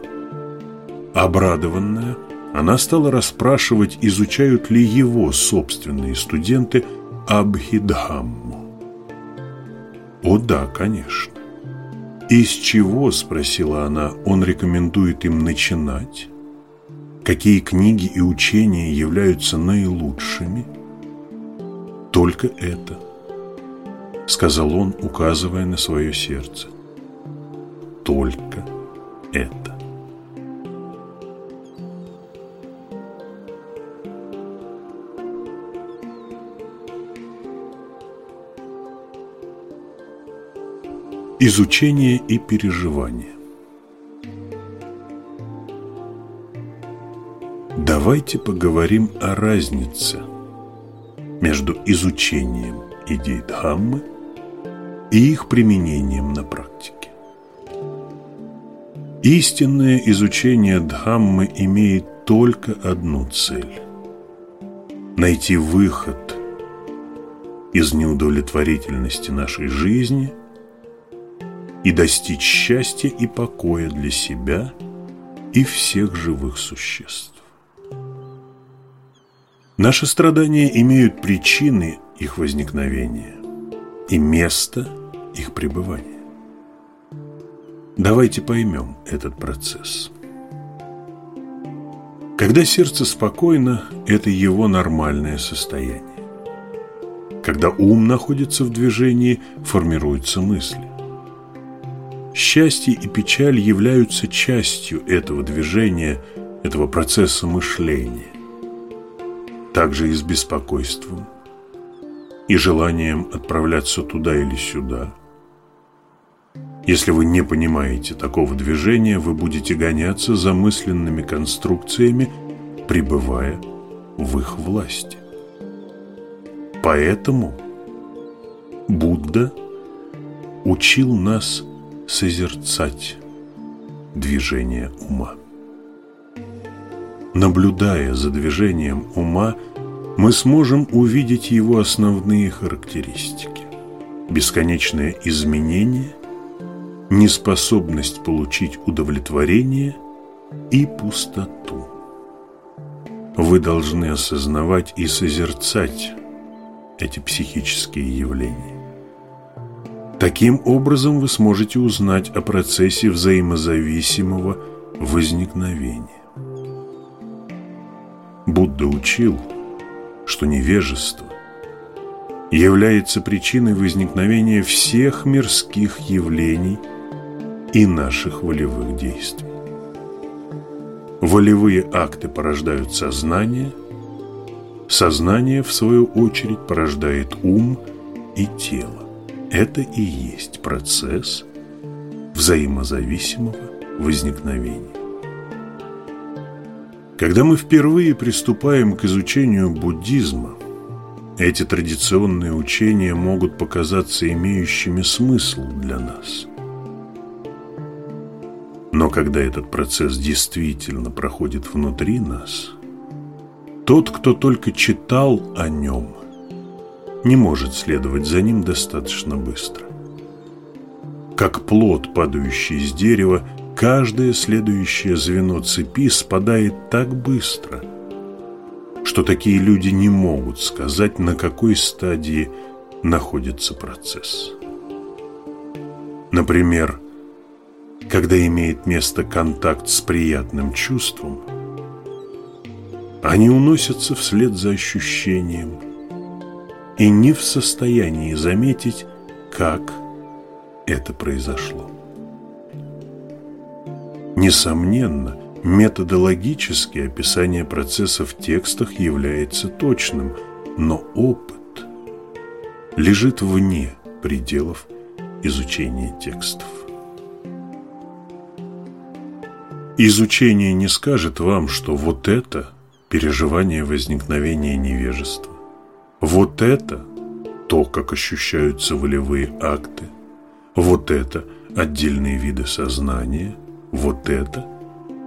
Обрадованная, она стала расспрашивать, изучают ли его собственные студенты Абхидхамму. О да, конечно. «Из чего, — спросила она, — он рекомендует им начинать? Какие книги и учения являются наилучшими?» «Только это», — сказал он, указывая на свое сердце. «Только это». Изучение и переживание Давайте поговорим о разнице между изучением идей Дхаммы и их применением на практике. Истинное изучение Дхаммы имеет только одну цель – найти выход из неудовлетворительности нашей жизни – и достичь счастья и покоя для себя и всех живых существ. Наши страдания имеют причины их возникновения и место их пребывания. Давайте поймем этот процесс. Когда сердце спокойно, это его нормальное состояние. Когда ум находится в движении, формируются мысли. Счастье и печаль являются частью этого движения, этого процесса мышления. Также и с беспокойством и желанием отправляться туда или сюда. Если вы не понимаете такого движения, вы будете гоняться за мысленными конструкциями, пребывая в их власти. Поэтому Будда учил нас созерцать движение ума. Наблюдая за движением ума, мы сможем увидеть его основные характеристики. Бесконечное изменение, неспособность получить удовлетворение и пустоту. Вы должны осознавать и созерцать эти психические явления. Таким образом вы сможете узнать о процессе взаимозависимого возникновения. Будда учил, что невежество является причиной возникновения всех мирских явлений и наших волевых действий. Волевые акты порождают сознание, сознание, в свою очередь, порождает ум и тело. Это и есть процесс взаимозависимого возникновения. Когда мы впервые приступаем к изучению буддизма, эти традиционные учения могут показаться имеющими смысл для нас. Но когда этот процесс действительно проходит внутри нас, тот, кто только читал о нем, не может следовать за ним достаточно быстро. Как плод, падающий с дерева, каждое следующее звено цепи спадает так быстро, что такие люди не могут сказать, на какой стадии находится процесс. Например, когда имеет место контакт с приятным чувством, они уносятся вслед за ощущением – и не в состоянии заметить, как это произошло. Несомненно, методологически описание процесса в текстах является точным, но опыт лежит вне пределов изучения текстов. Изучение не скажет вам, что вот это переживание возникновения невежества. Вот это то, как ощущаются волевые акты. Вот это отдельные виды сознания. Вот это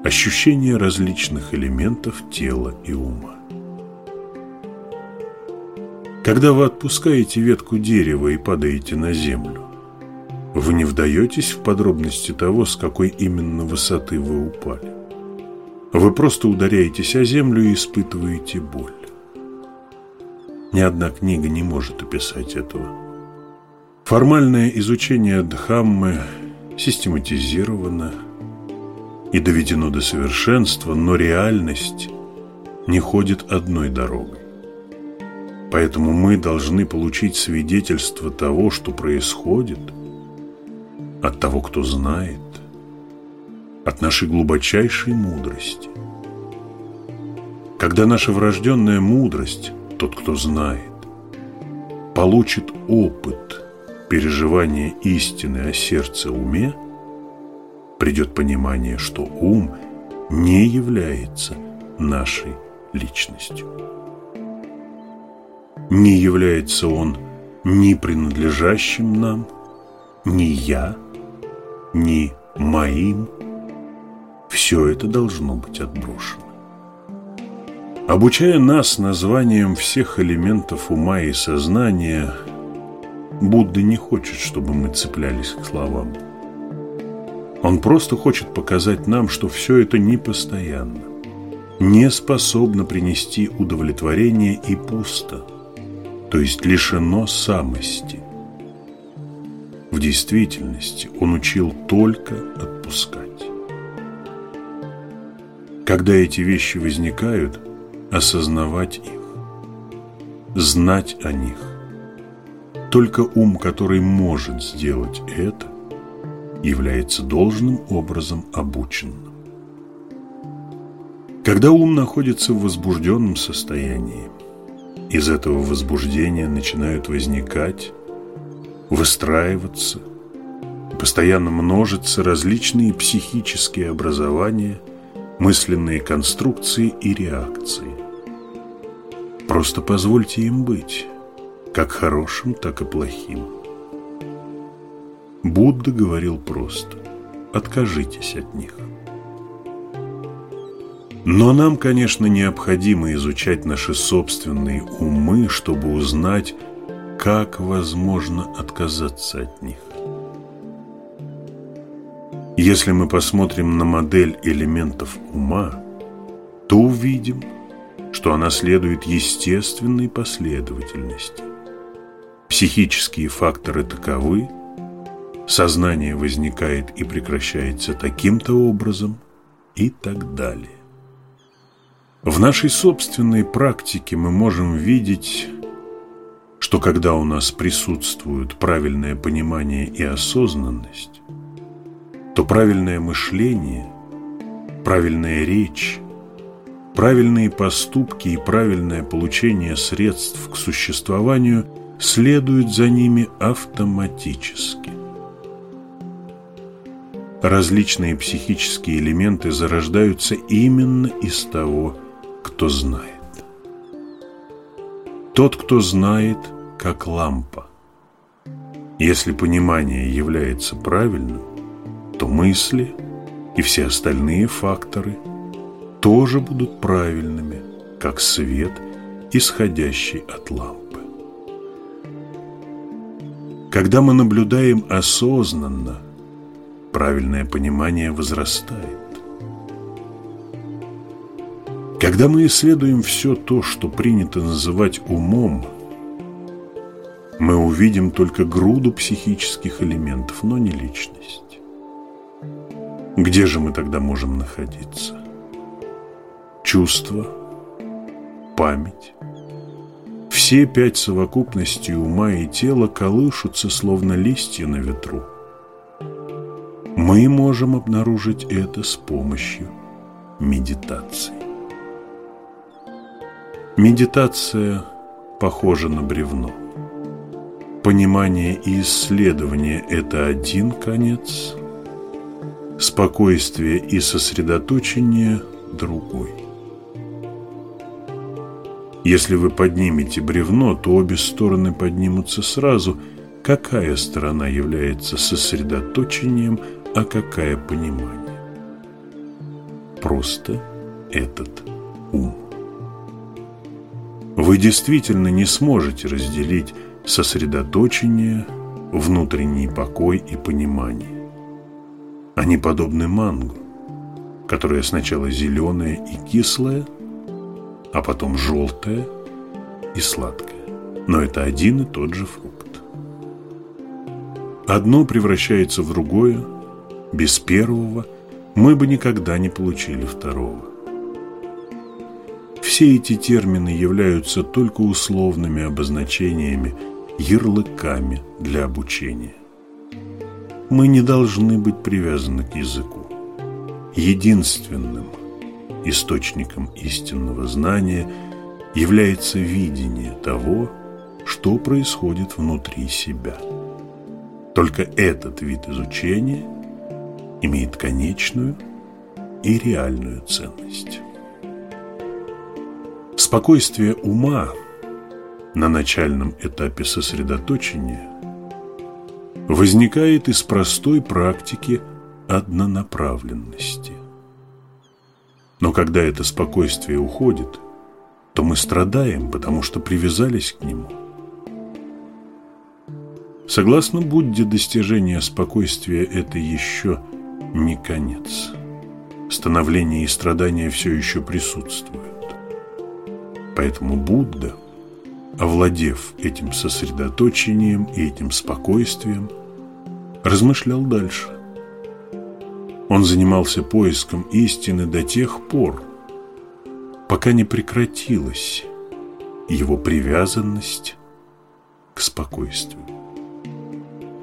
ощущение различных элементов тела и ума. Когда вы отпускаете ветку дерева и падаете на землю, вы не вдаетесь в подробности того, с какой именно высоты вы упали. Вы просто ударяетесь о землю и испытываете боль. Ни одна книга не может описать этого. Формальное изучение Дхаммы систематизировано и доведено до совершенства, но реальность не ходит одной дорогой. Поэтому мы должны получить свидетельство того, что происходит, от того, кто знает, от нашей глубочайшей мудрости. Когда наша врожденная мудрость тот, кто знает, получит опыт переживания истины о сердце уме, придет понимание, что ум не является нашей личностью. Не является он ни принадлежащим нам, ни я, ни моим. Все это должно быть отброшено. Обучая нас названием всех элементов ума и сознания, Будда не хочет, чтобы мы цеплялись к словам. Он просто хочет показать нам, что все это непостоянно, не способно принести удовлетворение и пусто, то есть лишено самости. В действительности он учил только отпускать. Когда эти вещи возникают – осознавать их, знать о них. Только ум, который может сделать это, является должным образом обученным. Когда ум находится в возбужденном состоянии, из этого возбуждения начинают возникать, выстраиваться, постоянно множиться различные психические образования, мысленные конструкции и реакции. Просто позвольте им быть, как хорошим, так и плохим. Будда говорил просто «откажитесь от них». Но нам, конечно, необходимо изучать наши собственные умы, чтобы узнать, как возможно отказаться от них. Если мы посмотрим на модель элементов ума, то увидим, что она следует естественной последовательности. Психические факторы таковы, сознание возникает и прекращается таким-то образом и так далее. В нашей собственной практике мы можем видеть, что когда у нас присутствуют правильное понимание и осознанность, то правильное мышление, правильная речь, правильные поступки и правильное получение средств к существованию следуют за ними автоматически. Различные психические элементы зарождаются именно из того, кто знает. Тот, кто знает, как лампа. Если понимание является правильным, то мысли и все остальные факторы тоже будут правильными, как свет, исходящий от лампы. Когда мы наблюдаем осознанно, правильное понимание возрастает. Когда мы исследуем все то, что принято называть умом, мы увидим только груду психических элементов, но не личность. Где же мы тогда можем находиться? Чувство, память. Все пять совокупностей ума и тела колышутся, словно листья на ветру. Мы можем обнаружить это с помощью медитации. Медитация похожа на бревно. Понимание и исследование – это один конец, спокойствие и сосредоточение – другой. Если вы поднимете бревно, то обе стороны поднимутся сразу. Какая сторона является сосредоточением, а какая понимание? Просто этот ум. Вы действительно не сможете разделить сосредоточение, внутренний покой и понимание. Они подобны мангу, которая сначала зеленая и кислая, а потом желтая и сладкая. Но это один и тот же фрукт. Одно превращается в другое, без первого мы бы никогда не получили второго. Все эти термины являются только условными обозначениями, ярлыками для обучения. Мы не должны быть привязаны к языку. Единственным источником истинного знания является видение того, что происходит внутри себя. Только этот вид изучения имеет конечную и реальную ценность. Спокойствие ума на начальном этапе сосредоточения возникает из простой практики однонаправленности. Но когда это спокойствие уходит, то мы страдаем, потому что привязались к нему. Согласно Будде, достижение спокойствия – это еще не конец. Становление и страдания все еще присутствуют. Поэтому Будда, овладев этим сосредоточением и этим спокойствием, размышлял дальше. Он занимался поиском истины до тех пор, пока не прекратилась его привязанность к спокойствию.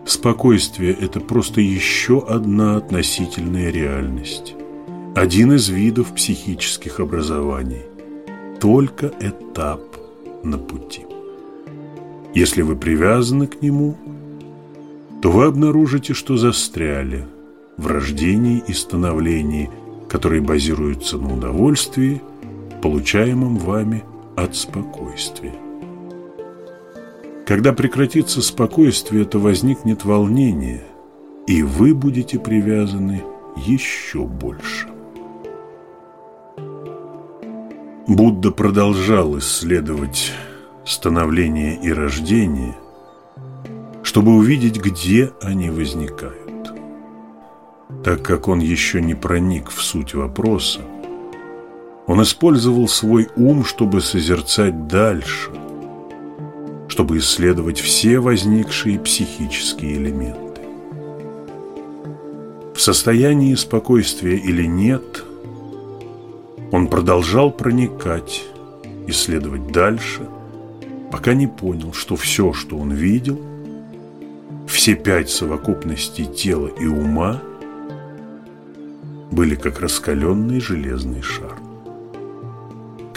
Спокойствие – это просто еще одна относительная реальность, один из видов психических образований – только этап на пути. Если вы привязаны к нему, то вы обнаружите, что застряли в рождении и становлении, которые базируются на удовольствии, получаемом вами от спокойствия. Когда прекратится спокойствие, то возникнет волнение, и вы будете привязаны еще больше. Будда продолжал исследовать становление и рождение, чтобы увидеть, где они возникают. Так как он еще не проник в суть вопроса, он использовал свой ум, чтобы созерцать дальше, чтобы исследовать все возникшие психические элементы. В состоянии спокойствия или нет, он продолжал проникать, исследовать дальше, пока не понял, что все, что он видел, все пять совокупностей тела и ума были как раскаленный железный шар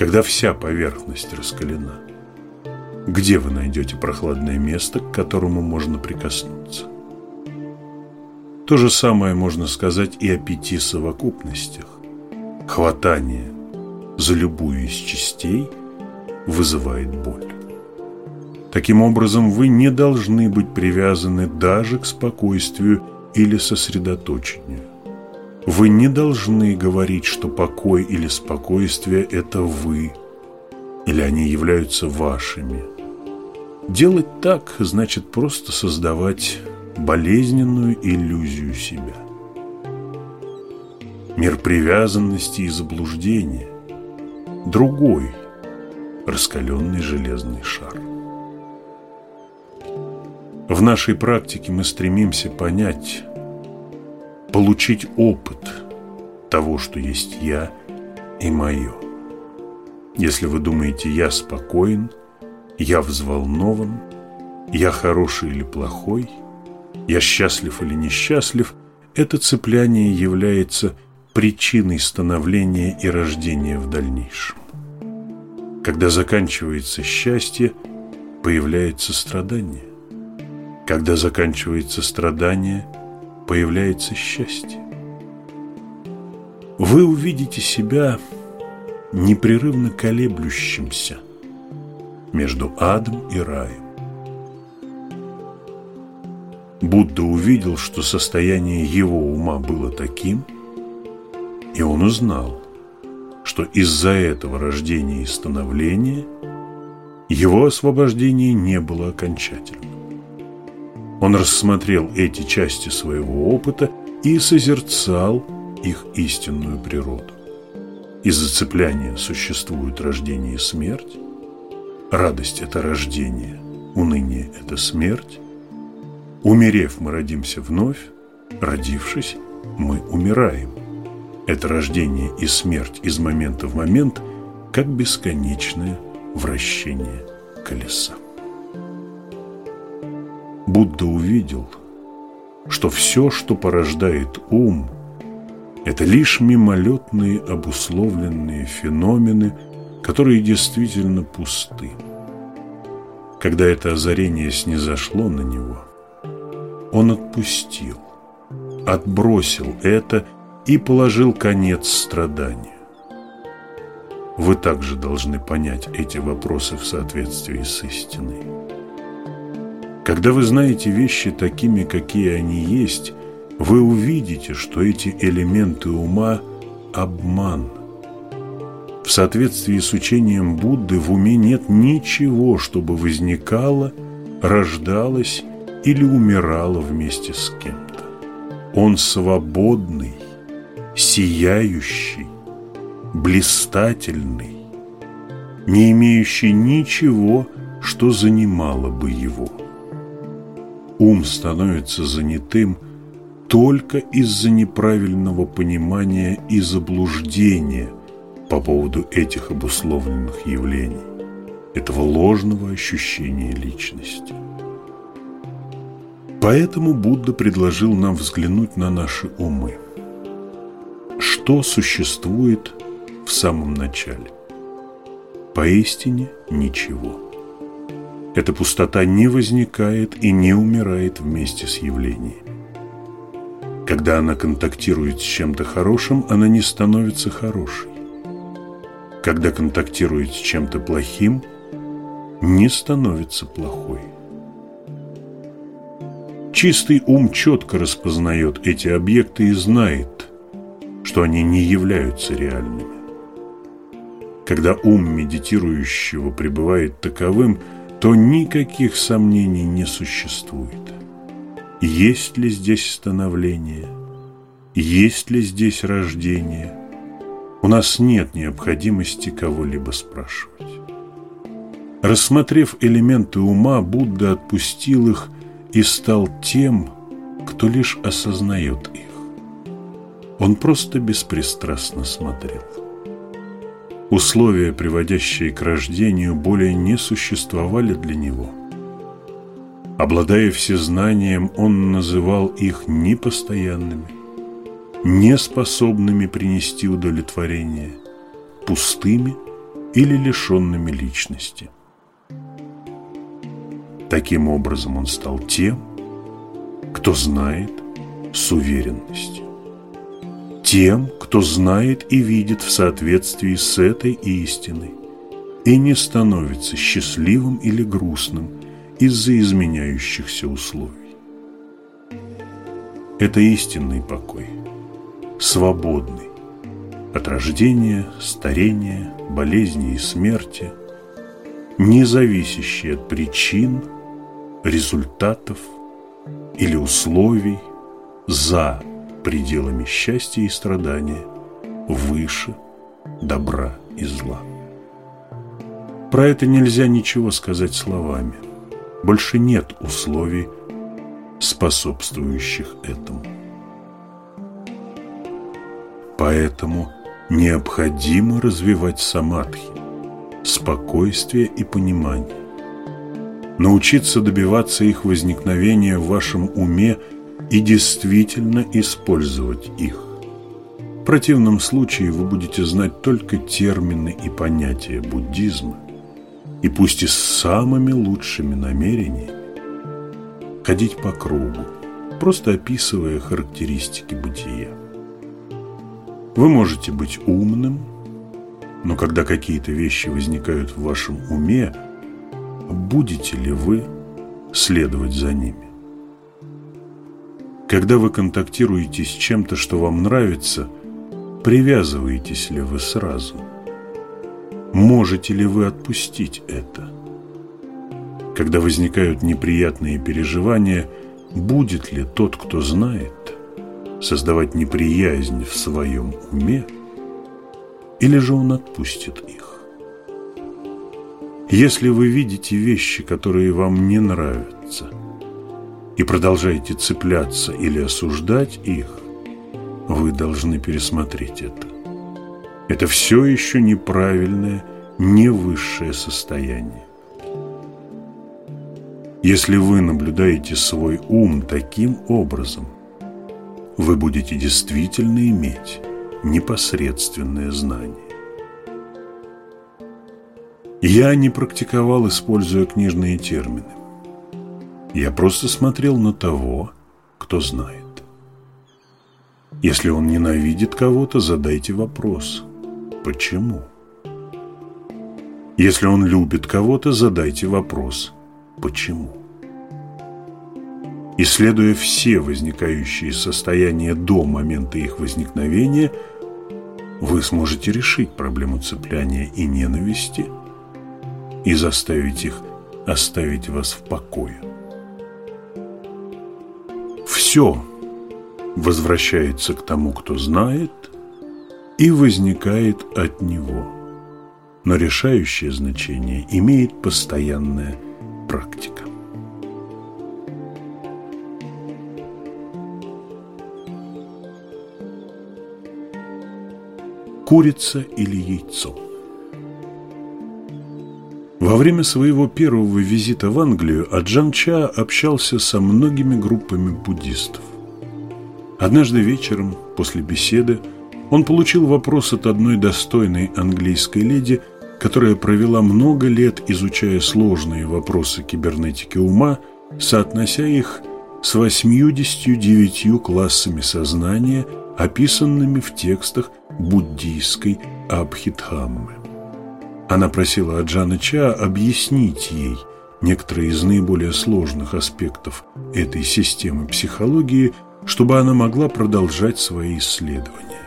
когда вся поверхность раскалена? Где вы найдете прохладное место, к которому можно прикоснуться? То же самое можно сказать и о пяти совокупностях. Хватание за любую из частей вызывает боль. Таким образом, вы не должны быть привязаны даже к спокойствию или сосредоточению. Вы не должны говорить, что покой или спокойствие – это вы, или они являются вашими. Делать так значит просто создавать болезненную иллюзию себя. Мир привязанности и заблуждения – другой раскаленный железный шар. В нашей практике мы стремимся понять, получить опыт того, что есть я и мое. Если вы думаете «я спокоен», «я взволнован», «я хороший или плохой», «я счастлив или несчастлив», это цепляние является причиной становления и рождения в дальнейшем. Когда заканчивается счастье, появляется страдание. Когда заканчивается страдание – появляется счастье. Вы увидите себя непрерывно колеблющимся между адом и раем. Будда увидел, что состояние его ума было таким, и он узнал, что из-за этого рождения и становления его освобождение не было окончательным. Он рассмотрел эти части своего опыта и созерцал их истинную природу. Из зацепления существуют рождение и смерть, радость – это рождение, уныние – это смерть. Умерев, мы родимся вновь, родившись, мы умираем. Это рождение и смерть из момента в момент, как бесконечное вращение колеса. Будда увидел, что все, что порождает ум, это лишь мимолетные обусловленные феномены, которые действительно пусты. Когда это озарение снизошло на него, он отпустил, отбросил это и положил конец страданию. Вы также должны понять эти вопросы в соответствии с истиной. Когда вы знаете вещи такими, какие они есть, вы увидите, что эти элементы ума – обман. В соответствии с учением Будды в уме нет ничего, чтобы возникало, рождалось или умирало вместе с кем-то. Он свободный, сияющий, блистательный, не имеющий ничего, что занимало бы его ум становится занятым только из-за неправильного понимания и заблуждения по поводу этих обусловленных явлений, этого ложного ощущения личности. Поэтому Будда предложил нам взглянуть на наши умы. Что существует в самом начале? Поистине ничего. Эта пустота не возникает и не умирает вместе с явлением. Когда она контактирует с чем-то хорошим, она не становится хорошей. Когда контактирует с чем-то плохим, не становится плохой. Чистый ум четко распознает эти объекты и знает, что они не являются реальными. Когда ум медитирующего пребывает таковым, то никаких сомнений не существует. Есть ли здесь становление? Есть ли здесь рождение? У нас нет необходимости кого-либо спрашивать. Рассмотрев элементы ума, Будда отпустил их и стал тем, кто лишь осознает их. Он просто беспристрастно смотрел. Условия, приводящие к рождению, более не существовали для него. Обладая всезнанием, он называл их непостоянными, неспособными принести удовлетворение, пустыми или лишенными личности. Таким образом он стал тем, кто знает с уверенностью. Тем, кто знает и видит в соответствии с этой истиной и не становится счастливым или грустным из-за изменяющихся условий. Это истинный покой, свободный от рождения, старения, болезни и смерти, не зависящий от причин – результатов или условий за пределами счастья и страдания, выше добра и зла. Про это нельзя ничего сказать словами. Больше нет условий, способствующих этому. Поэтому необходимо развивать самадхи, спокойствие и понимание научиться добиваться их возникновения в вашем уме и действительно использовать их. В противном случае вы будете знать только термины и понятия буддизма, и пусть и с самыми лучшими намерениями ходить по кругу, просто описывая характеристики бытия. Вы можете быть умным, но когда какие-то вещи возникают в вашем уме – будете ли вы следовать за ними. Когда вы контактируете с чем-то, что вам нравится, привязываетесь ли вы сразу? Можете ли вы отпустить это? Когда возникают неприятные переживания, будет ли тот, кто знает, создавать неприязнь в своем уме, или же он отпустит их? Если вы видите вещи, которые вам не нравятся, и продолжаете цепляться или осуждать их, вы должны пересмотреть это. Это все еще неправильное, не высшее состояние. Если вы наблюдаете свой ум таким образом, вы будете действительно иметь непосредственное знание. Я не практиковал, используя книжные термины. Я просто смотрел на того, кто знает. Если он ненавидит кого-то, задайте вопрос. Почему? Если он любит кого-то, задайте вопрос. Почему? Исследуя все возникающие состояния до момента их возникновения, вы сможете решить проблему цепляния и ненависти – и заставить их оставить вас в покое. Все возвращается к тому, кто знает, и возникает от него. Но решающее значение имеет постоянная практика. Курица или яйцо – во время своего первого визита в Англию Аджан Ча общался со многими группами буддистов. Однажды вечером, после беседы, он получил вопрос от одной достойной английской леди, которая провела много лет, изучая сложные вопросы кибернетики ума, соотнося их с 89 классами сознания, описанными в текстах буддийской Абхидхаммы. Она просила Аджана Ча объяснить ей некоторые из наиболее сложных аспектов этой системы психологии, чтобы она могла продолжать свои исследования.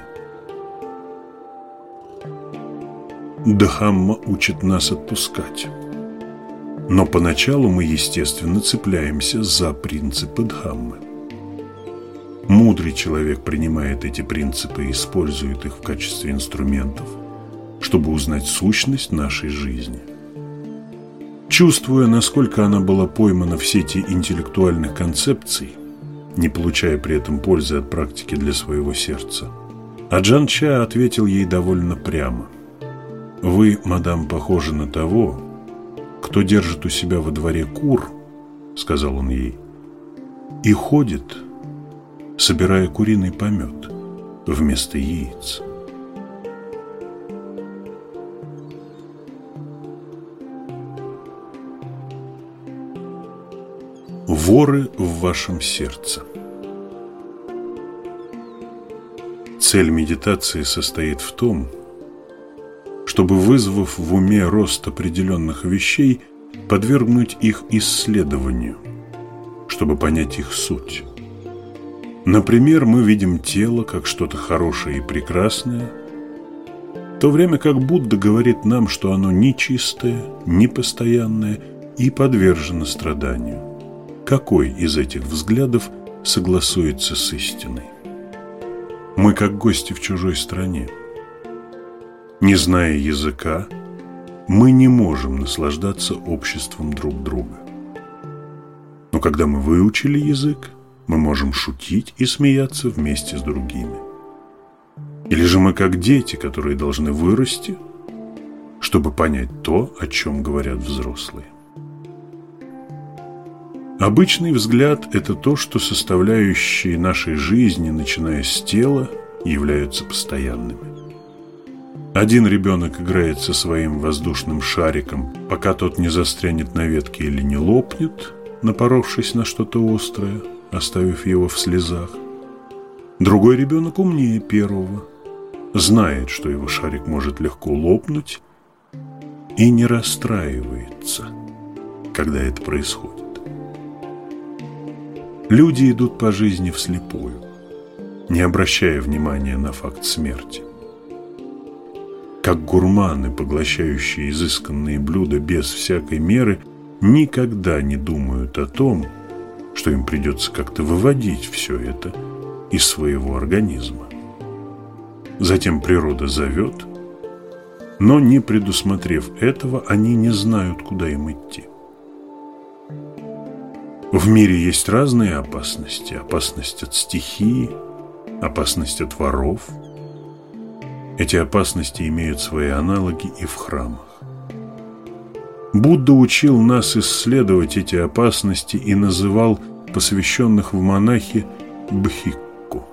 Дхамма учит нас отпускать. Но поначалу мы, естественно, цепляемся за принципы Дхаммы. Мудрый человек принимает эти принципы и использует их в качестве инструментов, чтобы узнать сущность нашей жизни. Чувствуя, насколько она была поймана в сети интеллектуальных концепций, не получая при этом пользы от практики для своего сердца, Аджан Ча ответил ей довольно прямо. «Вы, мадам, похожи на того, кто держит у себя во дворе кур, — сказал он ей, — и ходит, собирая куриный помет вместо яиц». Воры в вашем сердце Цель медитации состоит в том, чтобы, вызвав в уме рост определенных вещей, подвергнуть их исследованию, чтобы понять их суть. Например, мы видим тело как что-то хорошее и прекрасное, в то время как Будда говорит нам, что оно нечистое, непостоянное и подвержено страданию. Какой из этих взглядов согласуется с истиной? Мы как гости в чужой стране – не зная языка, мы не можем наслаждаться обществом друг друга. Но когда мы выучили язык, мы можем шутить и смеяться вместе с другими. Или же мы как дети, которые должны вырасти, чтобы понять то, о чем говорят взрослые. Обычный взгляд – это то, что составляющие нашей жизни, начиная с тела, являются постоянными. Один ребенок играет со своим воздушным шариком, пока тот не застрянет на ветке или не лопнет, напоровшись на что-то острое, оставив его в слезах. Другой ребенок умнее первого, знает, что его шарик может легко лопнуть и не расстраивается, когда это происходит. Люди идут по жизни вслепую, не обращая внимания на факт смерти как гурманы, поглощающие изысканные блюда без всякой меры, никогда не думают о том, что им придется как-то выводить все это из своего организма. Затем природа зовет, но не предусмотрев этого, они не знают, куда им идти. В мире есть разные опасности. Опасность от стихии, опасность от воров – эти опасности имеют свои аналоги и в храмах. Будда учил нас исследовать эти опасности и называл посвященных в монахи бхикку.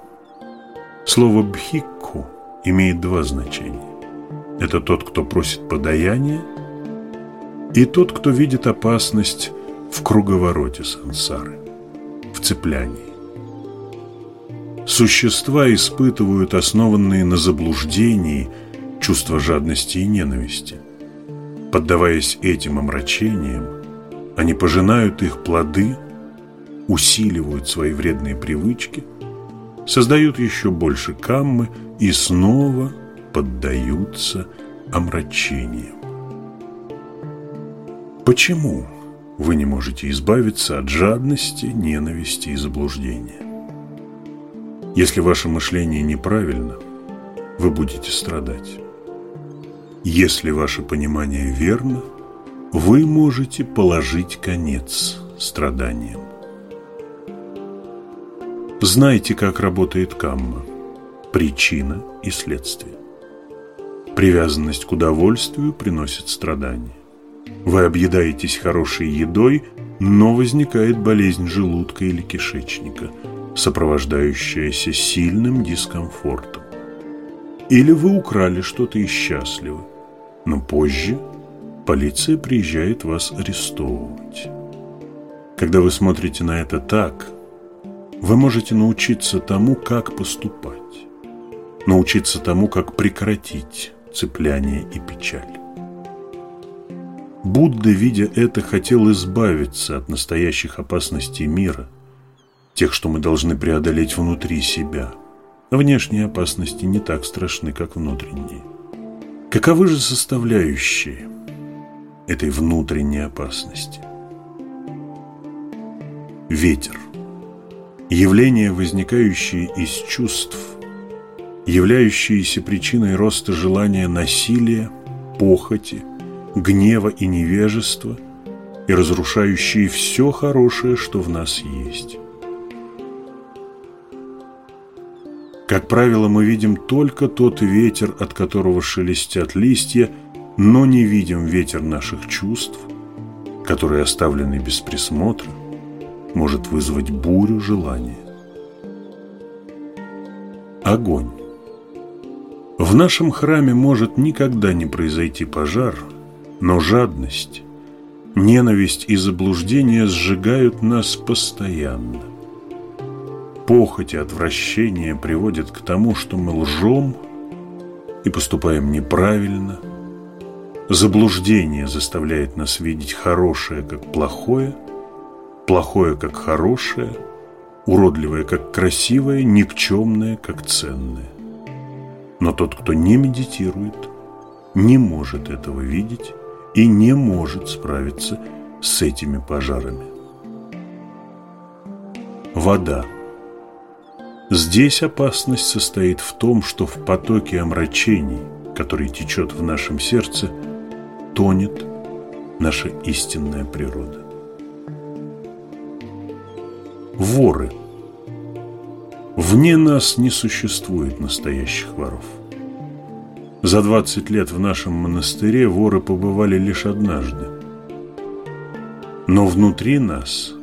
Слово бхикку имеет два значения. Это тот, кто просит подаяния, и тот, кто видит опасность в круговороте сансары, в цеплянии. Существа испытывают основанные на заблуждении чувства жадности и ненависти. Поддаваясь этим омрачениям, они пожинают их плоды, усиливают свои вредные привычки, создают еще больше каммы и снова поддаются омрачениям. Почему вы не можете избавиться от жадности, ненависти и заблуждения? Если ваше мышление неправильно, вы будете страдать. Если ваше понимание верно, вы можете положить конец страданиям. Знайте, как работает камма, причина и следствие. Привязанность к удовольствию приносит страдания. Вы объедаетесь хорошей едой, но возникает болезнь желудка или кишечника – сопровождающаяся сильным дискомфортом. Или вы украли что-то и счастливы, но позже полиция приезжает вас арестовывать. Когда вы смотрите на это так, вы можете научиться тому, как поступать, научиться тому, как прекратить цепляние и печаль. Будда, видя это, хотел избавиться от настоящих опасностей мира – тех, что мы должны преодолеть внутри себя. Внешние опасности не так страшны, как внутренние. Каковы же составляющие этой внутренней опасности? Ветер. Явление, возникающее из чувств, являющееся причиной роста желания насилия, похоти, гнева и невежества и разрушающие все хорошее, что в нас есть. Как правило, мы видим только тот ветер, от которого шелестят листья, но не видим ветер наших чувств, который, оставленный без присмотра, может вызвать бурю желания. Огонь. В нашем храме может никогда не произойти пожар, но жадность, ненависть и заблуждение сжигают нас постоянно. Похоть и отвращение приводят к тому, что мы лжем и поступаем неправильно. Заблуждение заставляет нас видеть хорошее как плохое, плохое как хорошее, уродливое как красивое, никчемное как ценное. Но тот, кто не медитирует, не может этого видеть и не может справиться с этими пожарами. Вода. Здесь опасность состоит в том, что в потоке омрачений, который течет в нашем сердце, тонет наша истинная природа. Воры. Вне нас не существует настоящих воров. За 20 лет в нашем монастыре воры побывали лишь однажды. Но внутри нас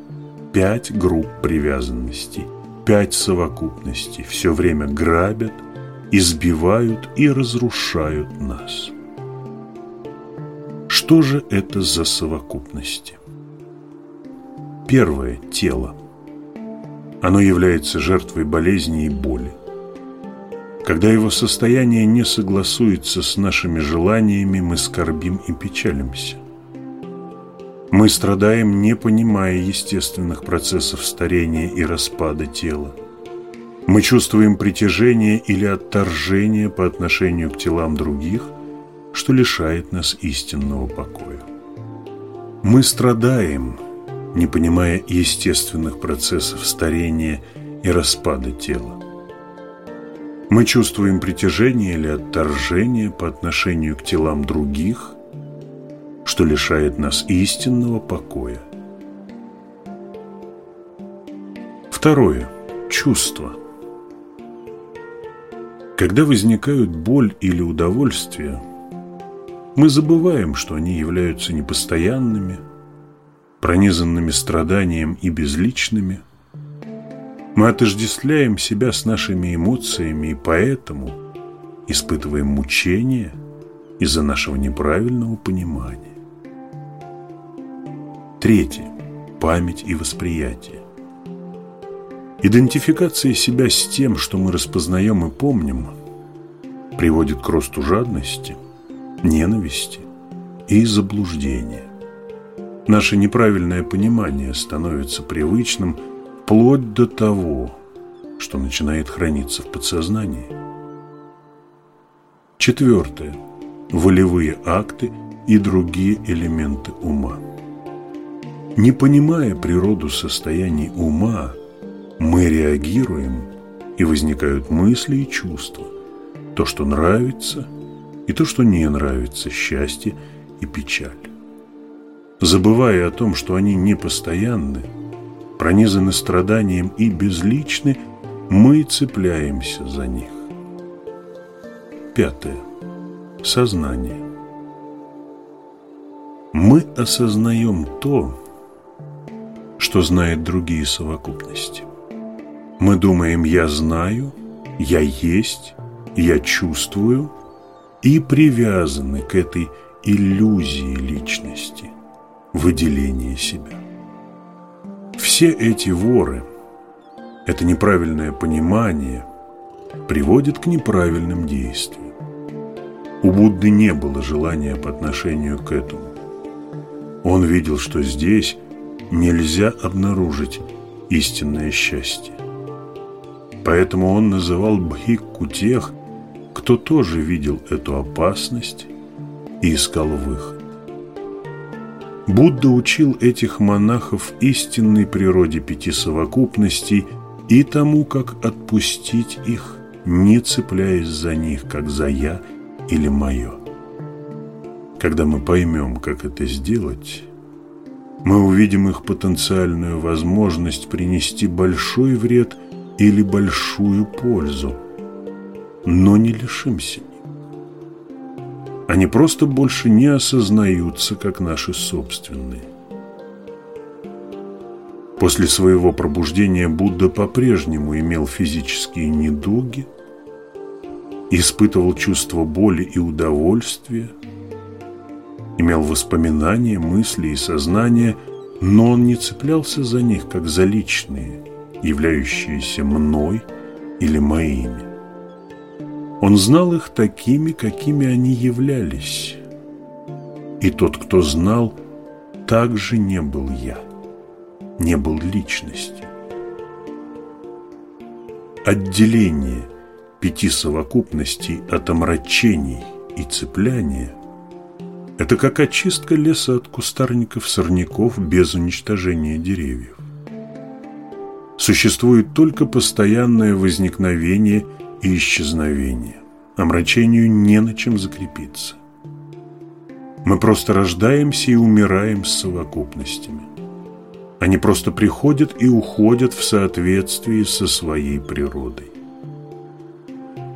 пять групп привязанностей, пять совокупностей все время грабят, избивают и разрушают нас. Что же это за совокупности? Первое – тело. Оно является жертвой болезни и боли. Когда его состояние не согласуется с нашими желаниями, мы скорбим и печалимся. Мы страдаем, не понимая естественных процессов старения и распада тела. Мы чувствуем притяжение или отторжение по отношению к телам других, что лишает нас истинного покоя. Мы страдаем, не понимая естественных процессов старения и распада тела. Мы чувствуем притяжение или отторжение по отношению к телам других, что лишает нас истинного покоя. Второе. Чувство. Когда возникают боль или удовольствие, мы забываем, что они являются непостоянными, пронизанными страданием и безличными. Мы отождествляем себя с нашими эмоциями и поэтому испытываем мучения из-за нашего неправильного понимания. Третье. Память и восприятие. Идентификация себя с тем, что мы распознаем и помним, приводит к росту жадности, ненависти и заблуждения. Наше неправильное понимание становится привычным вплоть до того, что начинает храниться в подсознании. Четвертое. Волевые акты и другие элементы ума. Не понимая природу состояний ума, мы реагируем, и возникают мысли и чувства, то, что нравится, и то, что не нравится, счастье и печаль забывая о том, что они непостоянны, пронизаны страданием и безличны, мы цепляемся за них. Пятое. Сознание. Мы осознаем то, что знает другие совокупности. Мы думаем «я знаю», «я есть», «я чувствую» и привязаны к этой иллюзии личности выделение себя. Все эти воры, это неправильное понимание, приводит к неправильным действиям. У Будды не было желания по отношению к этому. Он видел, что здесь нельзя обнаружить истинное счастье. Поэтому он называл бхикку тех, кто тоже видел эту опасность и искал выход. Будда учил этих монахов истинной природе пяти совокупностей и тому, как отпустить их, не цепляясь за них, как за «я» или «моё». Когда мы поймем, как это сделать, мы увидим их потенциальную возможность принести большой вред или большую пользу, но не лишимся они просто больше не осознаются, как наши собственные. После своего пробуждения Будда по-прежнему имел физические недуги, испытывал чувство боли и удовольствия, имел воспоминания, мысли и сознание, но он не цеплялся за них, как за личные, являющиеся мной или моими. Он знал их такими, какими они являлись. И тот, кто знал, также не был я, не был личностью. Отделение пяти совокупностей от омрачений и цепляния – это как очистка леса от кустарников, сорняков без уничтожения деревьев. Существует только постоянное возникновение – и исчезновение. Омрачению не на чем закрепиться. Мы просто рождаемся и умираем с совокупностями. Они просто приходят и уходят в соответствии со своей природой.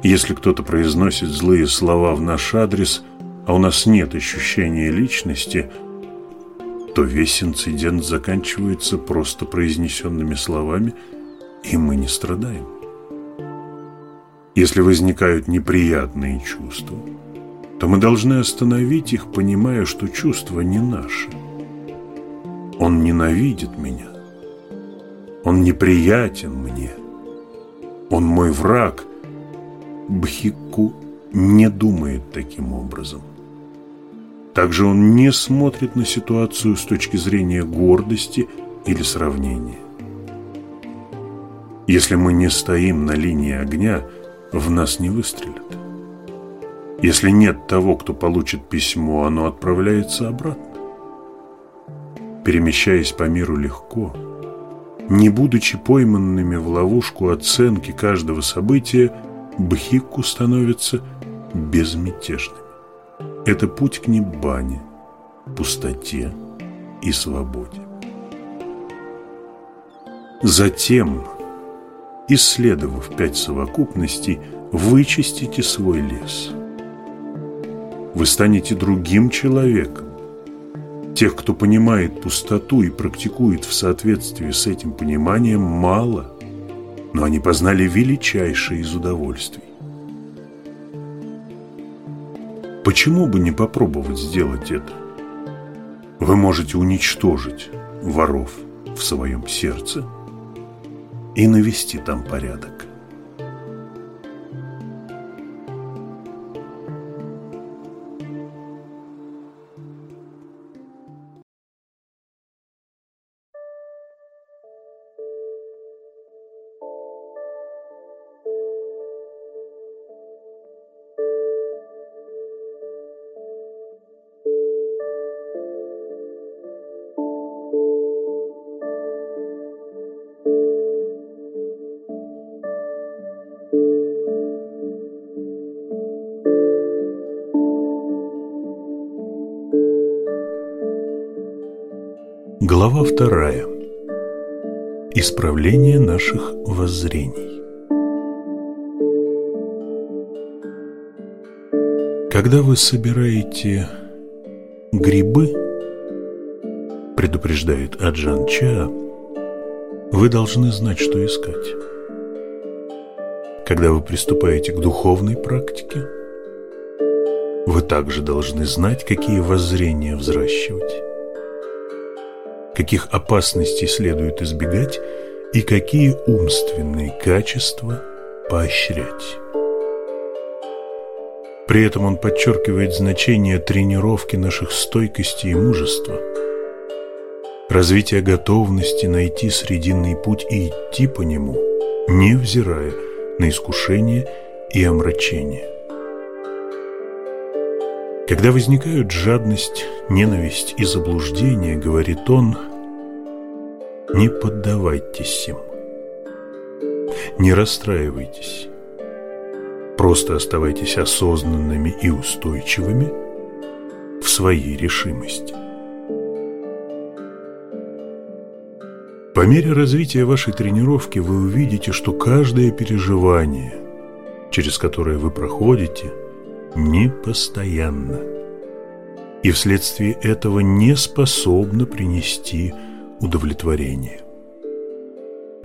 Если кто-то произносит злые слова в наш адрес, а у нас нет ощущения личности, то весь инцидент заканчивается просто произнесенными словами, и мы не страдаем. Если возникают неприятные чувства, то мы должны остановить их, понимая, что чувства не наши. Он ненавидит меня. Он неприятен мне. Он мой враг. Бхикку не думает таким образом. Также он не смотрит на ситуацию с точки зрения гордости или сравнения. Если мы не стоим на линии огня – в нас не выстрелят. Если нет того, кто получит письмо, оно отправляется обратно. Перемещаясь по миру легко, не будучи пойманными в ловушку оценки каждого события, бхикку становятся безмятежными. Это путь к небане, пустоте и свободе. Затем исследовав пять совокупностей, вычистите свой лес. Вы станете другим человеком. Тех, кто понимает пустоту и практикует в соответствии с этим пониманием, мало, но они познали величайшее из удовольствий. Почему бы не попробовать сделать это? Вы можете уничтожить воров в своем сердце – и навести там порядок. Глава вторая. Исправление наших воззрений. Когда вы собираете грибы, предупреждает Аджан Ча, вы должны знать, что искать. Когда вы приступаете к духовной практике, вы также должны знать, какие воззрения взращивать каких опасностей следует избегать и какие умственные качества поощрять. При этом он подчеркивает значение тренировки наших стойкости и мужества, развития готовности найти срединный путь и идти по нему, невзирая на искушение и омрачение. Когда возникают жадность, ненависть и заблуждение, говорит он, не поддавайтесь им, не расстраивайтесь, просто оставайтесь осознанными и устойчивыми в своей решимости. По мере развития вашей тренировки вы увидите, что каждое переживание, через которое вы проходите, не постоянно и вследствие этого не способно принести удовлетворение.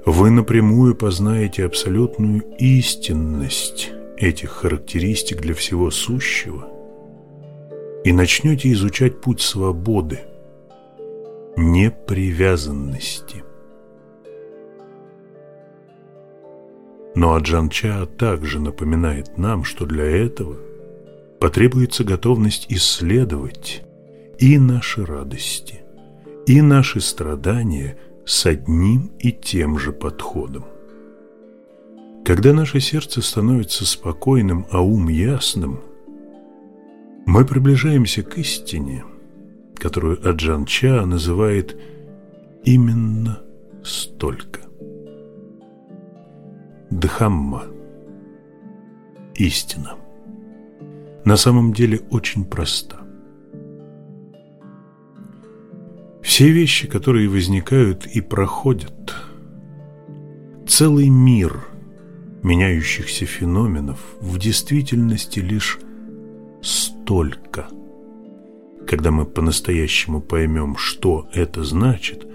Вы напрямую познаете абсолютную истинность этих характеристик для всего сущего и начнете изучать путь свободы, непривязанности. Но Аджанча также напоминает нам, что для этого потребуется готовность исследовать и наши радости, и наши страдания с одним и тем же подходом. Когда наше сердце становится спокойным, а ум ясным, мы приближаемся к истине, которую Аджан Ча называет именно столько. Дхамма – истина. На самом деле очень проста. Все вещи, которые возникают и проходят, целый мир меняющихся феноменов в действительности лишь столько. Когда мы по-настоящему поймем, что это значит,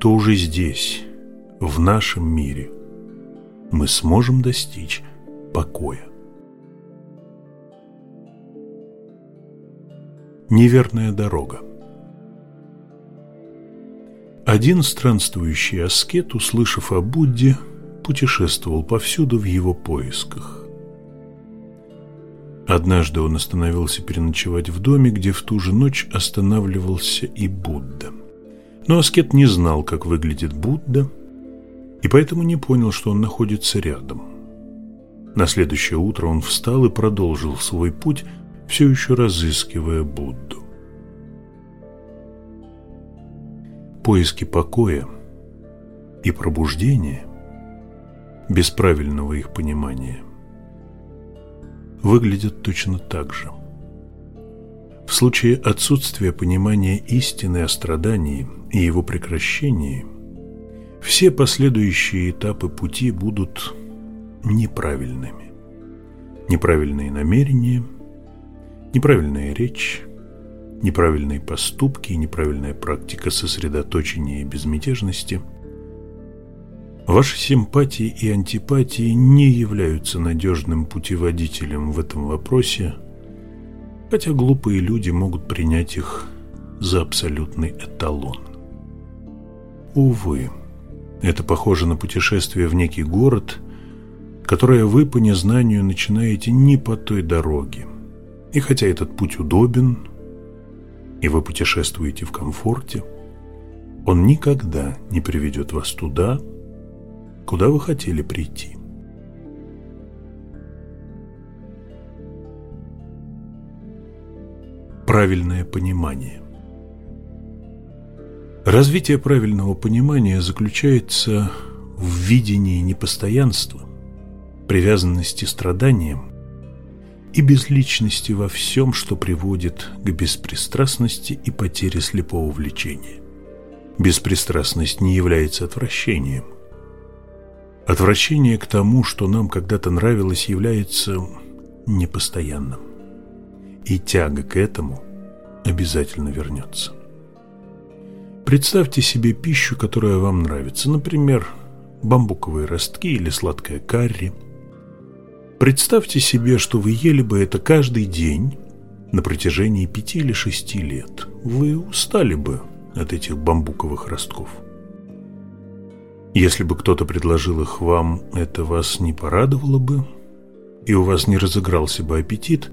то уже здесь, в нашем мире, мы сможем достичь покоя. Неверная дорога Один странствующий аскет, услышав о Будде, путешествовал повсюду в его поисках. Однажды он остановился переночевать в доме, где в ту же ночь останавливался и Будда. Но аскет не знал, как выглядит Будда, и поэтому не понял, что он находится рядом. На следующее утро он встал и продолжил свой путь, все еще разыскивая Будду. Поиски покоя и пробуждения без правильного их понимания выглядят точно так же. В случае отсутствия понимания истины о страдании и его прекращении, все последующие этапы пути будут неправильными. Неправильные намерения, неправильная речь, неправильные поступки и неправильная практика сосредоточения и безмятежности – Ваши симпатии и антипатии не являются надежным путеводителем в этом вопросе, хотя глупые люди могут принять их за абсолютный эталон. Увы, это похоже на путешествие в некий город, которое вы по незнанию начинаете не по той дороге. И хотя этот путь удобен, и вы путешествуете в комфорте, он никогда не приведет вас туда, куда вы хотели прийти. Правильное понимание Развитие правильного понимания заключается в видении непостоянства, привязанности страданиям и безличности во всем, что приводит к беспристрастности и потере слепого влечения. Беспристрастность не является отвращением. Отвращение к тому, что нам когда-то нравилось, является непостоянным. И тяга к этому обязательно вернется. Представьте себе пищу, которая вам нравится, например, бамбуковые ростки или сладкое карри. Представьте себе, что вы ели бы это каждый день на протяжении пяти или шести лет. Вы устали бы от этих бамбуковых ростков. Если бы кто-то предложил их вам, это вас не порадовало бы, и у вас не разыгрался бы аппетит.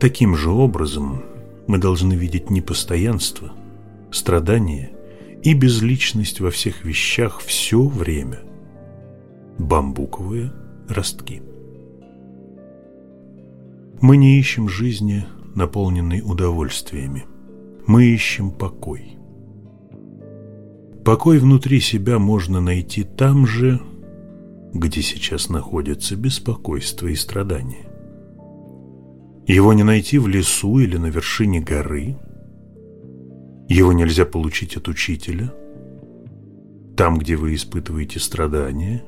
Таким же образом мы должны видеть непостоянство, страдание и безличность во всех вещах все время. Бамбуковые ростки. Мы не ищем жизни наполненный удовольствиями. Мы ищем покой. Покой внутри себя можно найти там же, где сейчас находятся беспокойство и страдания. Его не найти в лесу или на вершине горы. Его нельзя получить от учителя. Там, где вы испытываете страдания,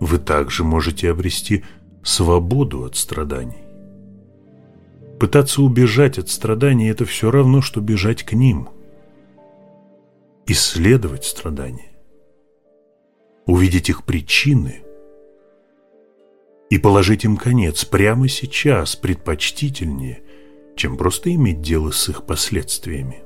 вы также можете обрести свободу от страданий. Пытаться убежать от страданий – это все равно, что бежать к ним. Исследовать страдания, увидеть их причины и положить им конец прямо сейчас предпочтительнее, чем просто иметь дело с их последствиями.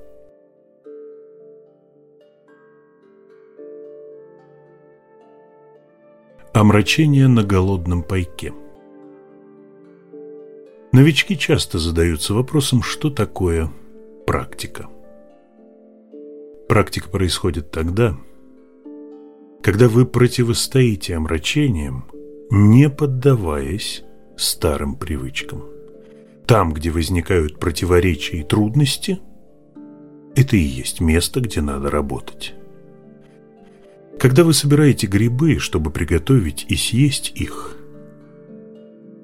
Омрачение на голодном пайке – Новички часто задаются вопросом, что такое практика. Практика происходит тогда, когда вы противостоите омрачениям, не поддаваясь старым привычкам. Там, где возникают противоречия и трудности, это и есть место, где надо работать. Когда вы собираете грибы, чтобы приготовить и съесть их,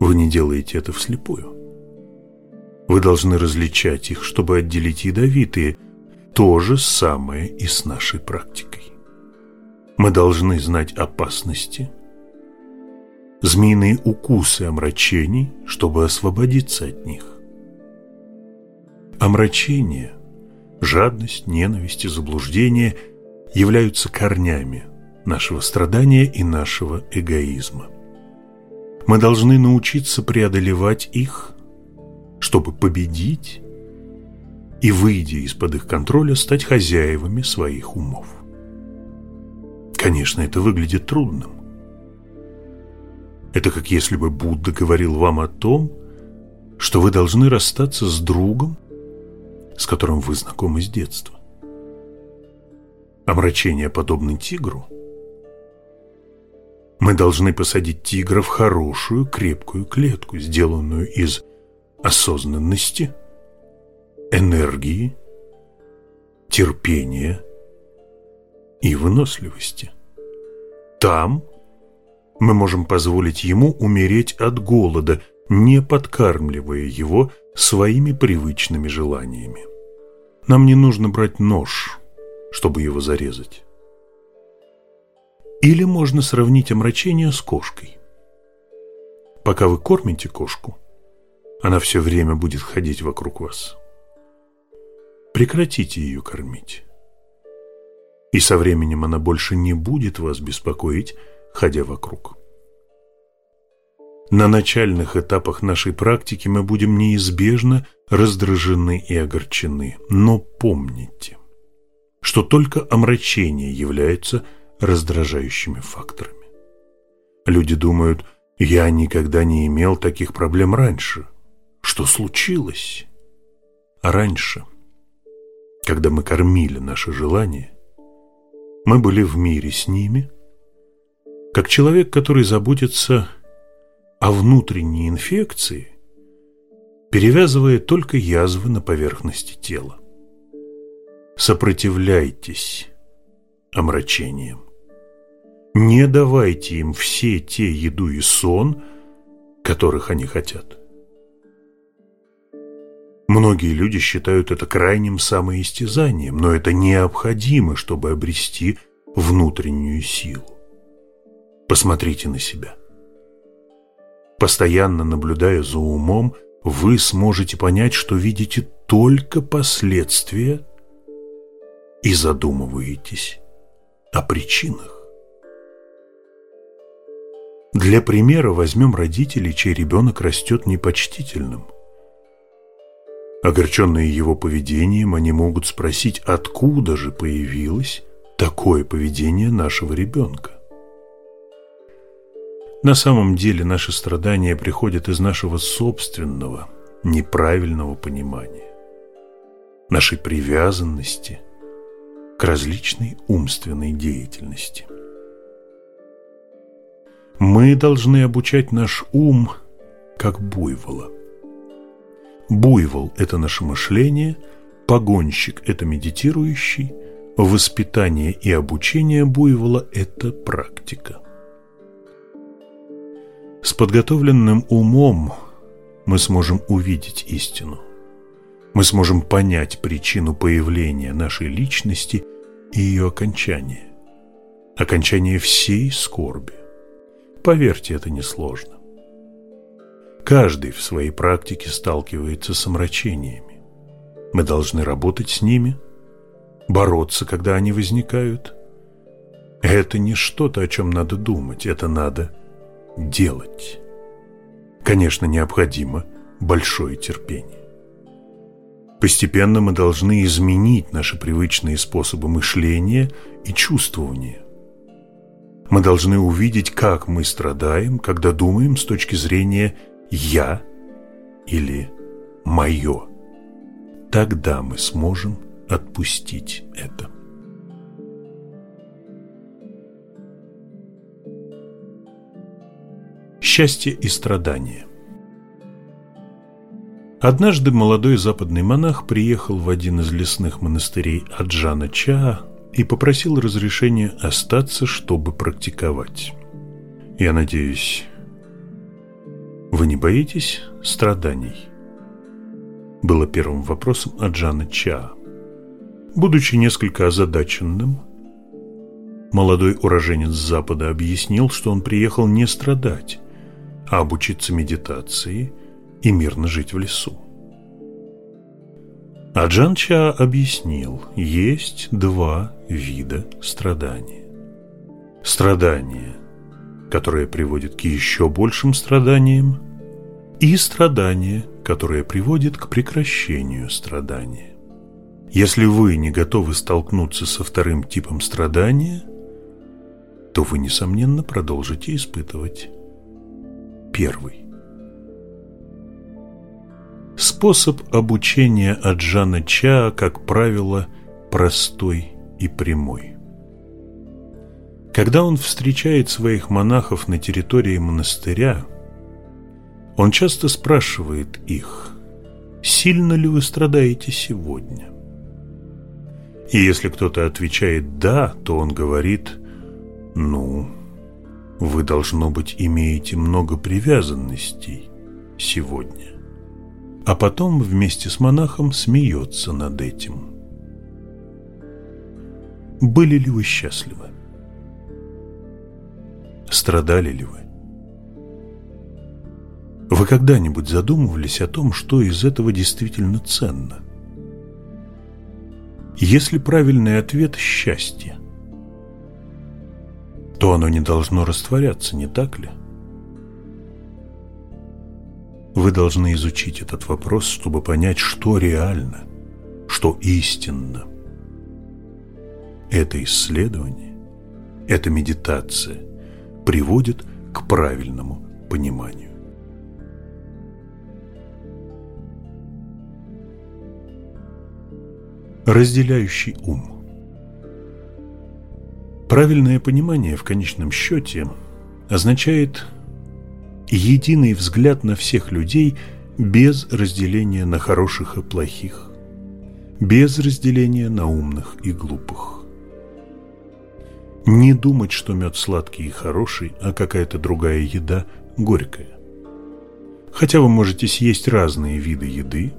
вы не делаете это вслепую. Вы должны различать их, чтобы отделить ядовитые. То же самое и с нашей практикой. Мы должны знать опасности, змеиные укусы омрачений, чтобы освободиться от них. Омрачение, жадность, ненависть и заблуждение являются корнями нашего страдания и нашего эгоизма. Мы должны научиться преодолевать их чтобы победить и, выйдя из-под их контроля, стать хозяевами своих умов. Конечно, это выглядит трудным. Это как если бы Будда говорил вам о том, что вы должны расстаться с другом, с которым вы знакомы с детства. Омрачение подобно тигру. Мы должны посадить тигра в хорошую крепкую клетку, сделанную из осознанности, энергии, терпения и выносливости. Там мы можем позволить ему умереть от голода, не подкармливая его своими привычными желаниями. Нам не нужно брать нож, чтобы его зарезать. Или можно сравнить омрачение с кошкой. Пока вы кормите кошку, она все время будет ходить вокруг вас. Прекратите ее кормить. И со временем она больше не будет вас беспокоить, ходя вокруг. На начальных этапах нашей практики мы будем неизбежно раздражены и огорчены. Но помните, что только омрачение является раздражающими факторами. Люди думают, я никогда не имел таких проблем раньше – что случилось. А раньше, когда мы кормили наши желания, мы были в мире с ними, как человек, который заботится о внутренней инфекции, перевязывая только язвы на поверхности тела. Сопротивляйтесь омрачениям. Не давайте им все те еду и сон, которых они хотят. Многие люди считают это крайним самоистязанием, но это необходимо, чтобы обрести внутреннюю силу. Посмотрите на себя. Постоянно наблюдая за умом, вы сможете понять, что видите только последствия и задумываетесь о причинах. Для примера возьмем родителей, чей ребенок растет непочтительным – Огорченные его поведением, они могут спросить, откуда же появилось такое поведение нашего ребенка. На самом деле наши страдания приходят из нашего собственного неправильного понимания, нашей привязанности к различной умственной деятельности. Мы должны обучать наш ум как буйвола Буйвол – это наше мышление, погонщик – это медитирующий, воспитание и обучение буйвола – это практика. С подготовленным умом мы сможем увидеть истину. Мы сможем понять причину появления нашей личности и ее окончания. Окончание всей скорби. Поверьте, это несложно. Каждый в своей практике сталкивается с омрачениями. Мы должны работать с ними, бороться, когда они возникают. Это не что-то, о чем надо думать, это надо делать. Конечно, необходимо большое терпение. Постепенно мы должны изменить наши привычные способы мышления и чувствования. Мы должны увидеть, как мы страдаем, когда думаем с точки зрения «я» или «моё». Тогда мы сможем отпустить это. Счастье и страдания Однажды молодой западный монах приехал в один из лесных монастырей Аджана Чаа и попросил разрешения остаться, чтобы практиковать. Я надеюсь, вы не боитесь страданий? Было первым вопросом Аджана Чаа. Будучи несколько озадаченным, молодой уроженец Запада объяснил, что он приехал не страдать, а обучиться медитации и мирно жить в лесу. А Джан Ча объяснил, есть два вида страдания. Страдание, которое приводит к еще большим страданиям, и страдание, которое приводит к прекращению страдания. Если вы не готовы столкнуться со вторым типом страдания, то вы, несомненно, продолжите испытывать первый. Способ обучения Аджана Ча, как правило, простой и прямой. Когда он встречает своих монахов на территории монастыря, он часто спрашивает их, сильно ли вы страдаете сегодня? И если кто-то отвечает «да», то он говорит «ну, вы, должно быть, имеете много привязанностей сегодня» а потом вместе с монахом смеется над этим. Были ли вы счастливы? Страдали ли вы? Вы когда-нибудь задумывались о том, что из этого действительно ценно? Если правильный ответ – счастье, то оно не должно растворяться, не так ли? Вы должны изучить этот вопрос, чтобы понять, что реально, что истинно. Это исследование, эта медитация приводит к правильному пониманию. Разделяющий ум Правильное понимание в конечном счете означает единый взгляд на всех людей без разделения на хороших и плохих, без разделения на умных и глупых. Не думать, что мед сладкий и хороший, а какая-то другая еда горькая. Хотя вы можете съесть разные виды еды,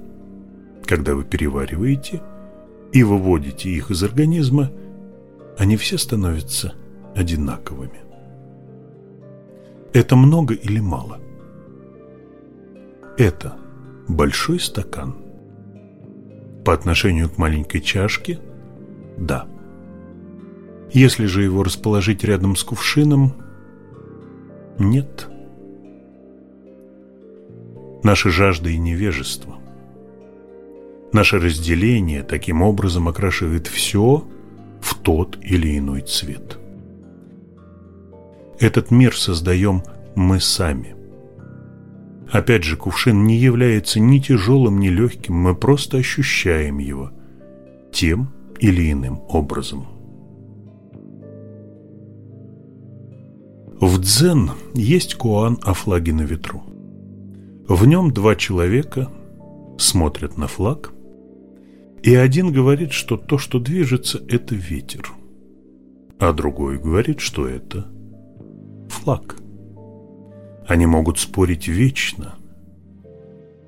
когда вы перевариваете и выводите их из организма, они все становятся одинаковыми. Это много или мало? Это большой стакан. По отношению к маленькой чашке – да. Если же его расположить рядом с кувшином – нет. Наша жажда и невежество. Наше разделение таким образом окрашивает все в тот или иной цвет. Этот мир создаем мы сами. Опять же, кувшин не является ни тяжелым, ни легким, мы просто ощущаем его тем или иным образом. В дзен есть куан о флаге на ветру. В нем два человека смотрят на флаг, и один говорит, что то, что движется, это ветер, а другой говорит, что это флаг. Они могут спорить вечно,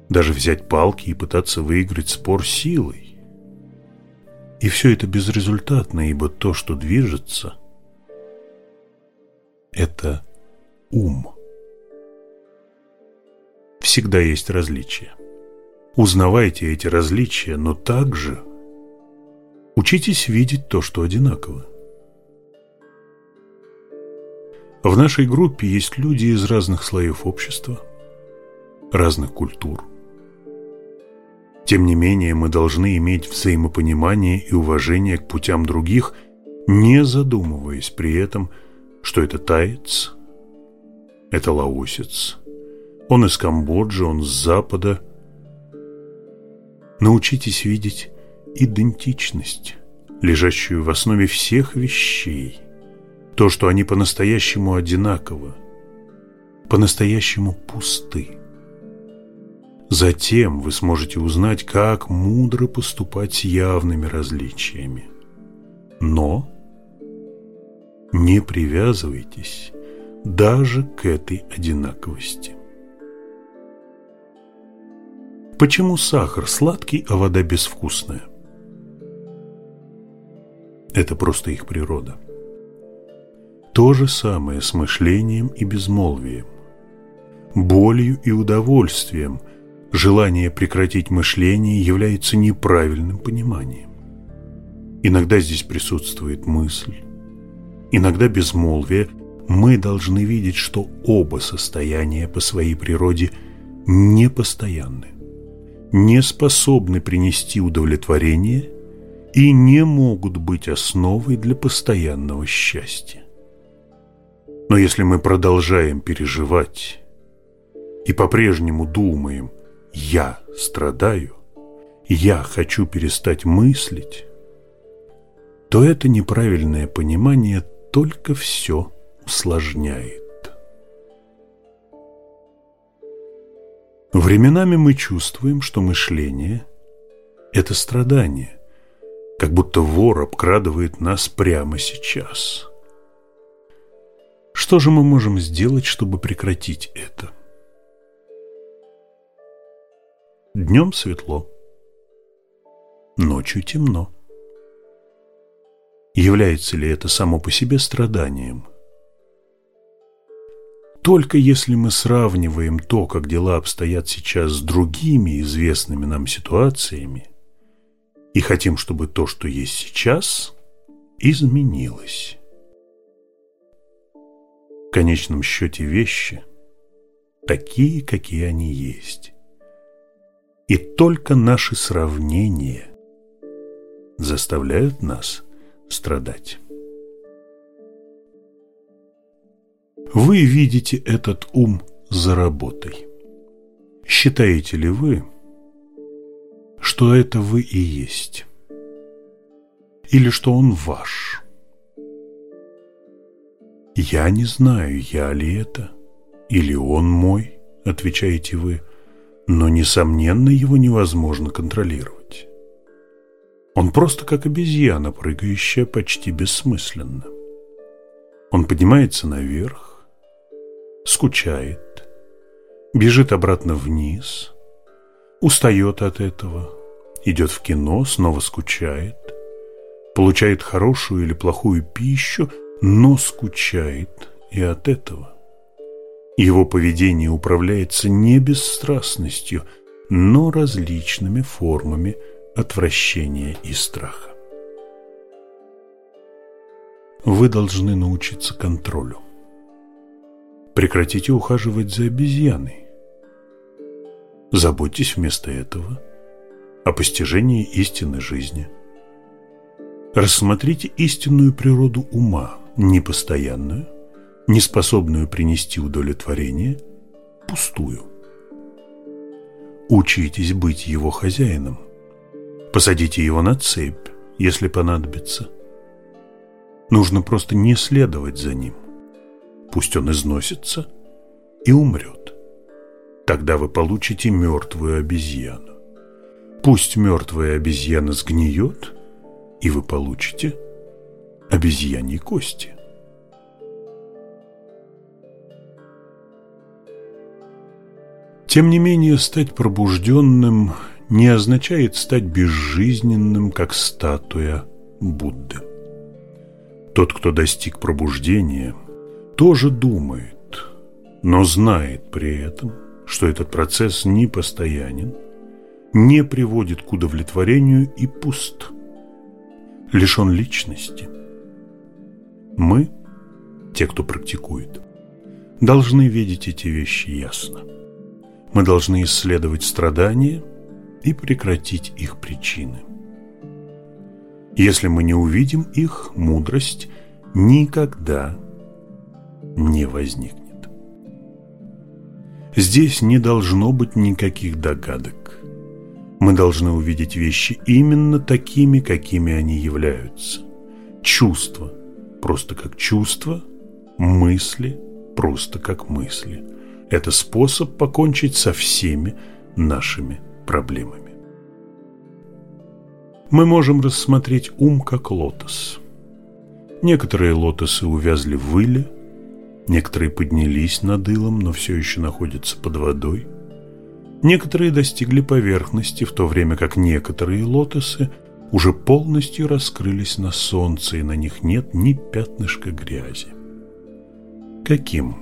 даже взять палки и пытаться выиграть спор силой. И все это безрезультатно, ибо то, что движется, это ум. Всегда есть различия. Узнавайте эти различия, но также учитесь видеть то, что одинаково. В нашей группе есть люди из разных слоев общества, разных культур. Тем не менее, мы должны иметь взаимопонимание и уважение к путям других, не задумываясь при этом, что это таец, это лаосец, он из Камбоджи, он с Запада – Научитесь видеть идентичность, лежащую в основе всех вещей. То, что они по-настоящему одинаковы, по-настоящему пусты. Затем вы сможете узнать, как мудро поступать с явными различиями. Но не привязывайтесь даже к этой одинаковости. Почему сахар сладкий, а вода безвкусная? Это просто их природа. То же самое с мышлением и безмолвием, болью и удовольствием. Желание прекратить мышление является неправильным пониманием. Иногда здесь присутствует мысль, иногда безмолвие. Мы должны видеть, что оба состояния по своей природе непостоянны не способны принести удовлетворение и не могут быть основой для постоянного счастья. Но если мы продолжаем переживать и по-прежнему думаем «я страдаю», «я хочу перестать мыслить», то это неправильное понимание только все усложняет. Временами мы чувствуем, что мышление – это страдание, как будто вор обкрадывает нас прямо сейчас. Что же мы можем сделать, чтобы прекратить это? Днем светло, ночью темно. Является ли это само по себе страданием? Только если мы сравниваем то, как дела обстоят сейчас с другими известными нам ситуациями, и хотим, чтобы то, что есть сейчас, изменилось. В конечном счете вещи такие, какие они есть. И только наши сравнения заставляют нас страдать. Вы видите этот ум за работой. Считаете ли вы, что это вы и есть? Или что он ваш? Я не знаю, я ли это, или он мой, отвечаете вы, но, несомненно, его невозможно контролировать. Он просто как обезьяна, прыгающая почти бессмысленно. Он поднимается наверх, скучает, бежит обратно вниз, устает от этого, идет в кино, снова скучает, получает хорошую или плохую пищу, но скучает и от этого. Его поведение управляется не бесстрастностью, но различными формами отвращения и страха. Вы должны научиться контролю. Прекратите ухаживать за обезьяной. Заботьтесь вместо этого о постижении истины жизни. Рассмотрите истинную природу ума, непостоянную, неспособную принести удовлетворение, пустую. Учитесь быть его хозяином. Посадите его на цепь, если понадобится. Нужно просто не следовать за ним. Пусть он износится и умрет. Тогда вы получите мертвую обезьяну. Пусть мертвая обезьяна сгниет, и вы получите обезьяньи кости. Тем не менее, стать пробужденным не означает стать безжизненным, как статуя Будды. Тот, кто достиг пробуждения, тоже думает, но знает при этом, что этот процесс не постоянен, не приводит к удовлетворению и пуст, лишен личности. Мы, те, кто практикует, должны видеть эти вещи ясно. Мы должны исследовать страдания и прекратить их причины. Если мы не увидим их, мудрость никогда не возникнет. Здесь не должно быть никаких догадок. Мы должны увидеть вещи именно такими, какими они являются. Чувства просто как чувства, мысли просто как мысли. Это способ покончить со всеми нашими проблемами. Мы можем рассмотреть ум как лотос. Некоторые лотосы увязли в иле, некоторые поднялись над илом, но все еще находятся под водой. Некоторые достигли поверхности, в то время как некоторые лотосы уже полностью раскрылись на солнце, и на них нет ни пятнышка грязи. Каким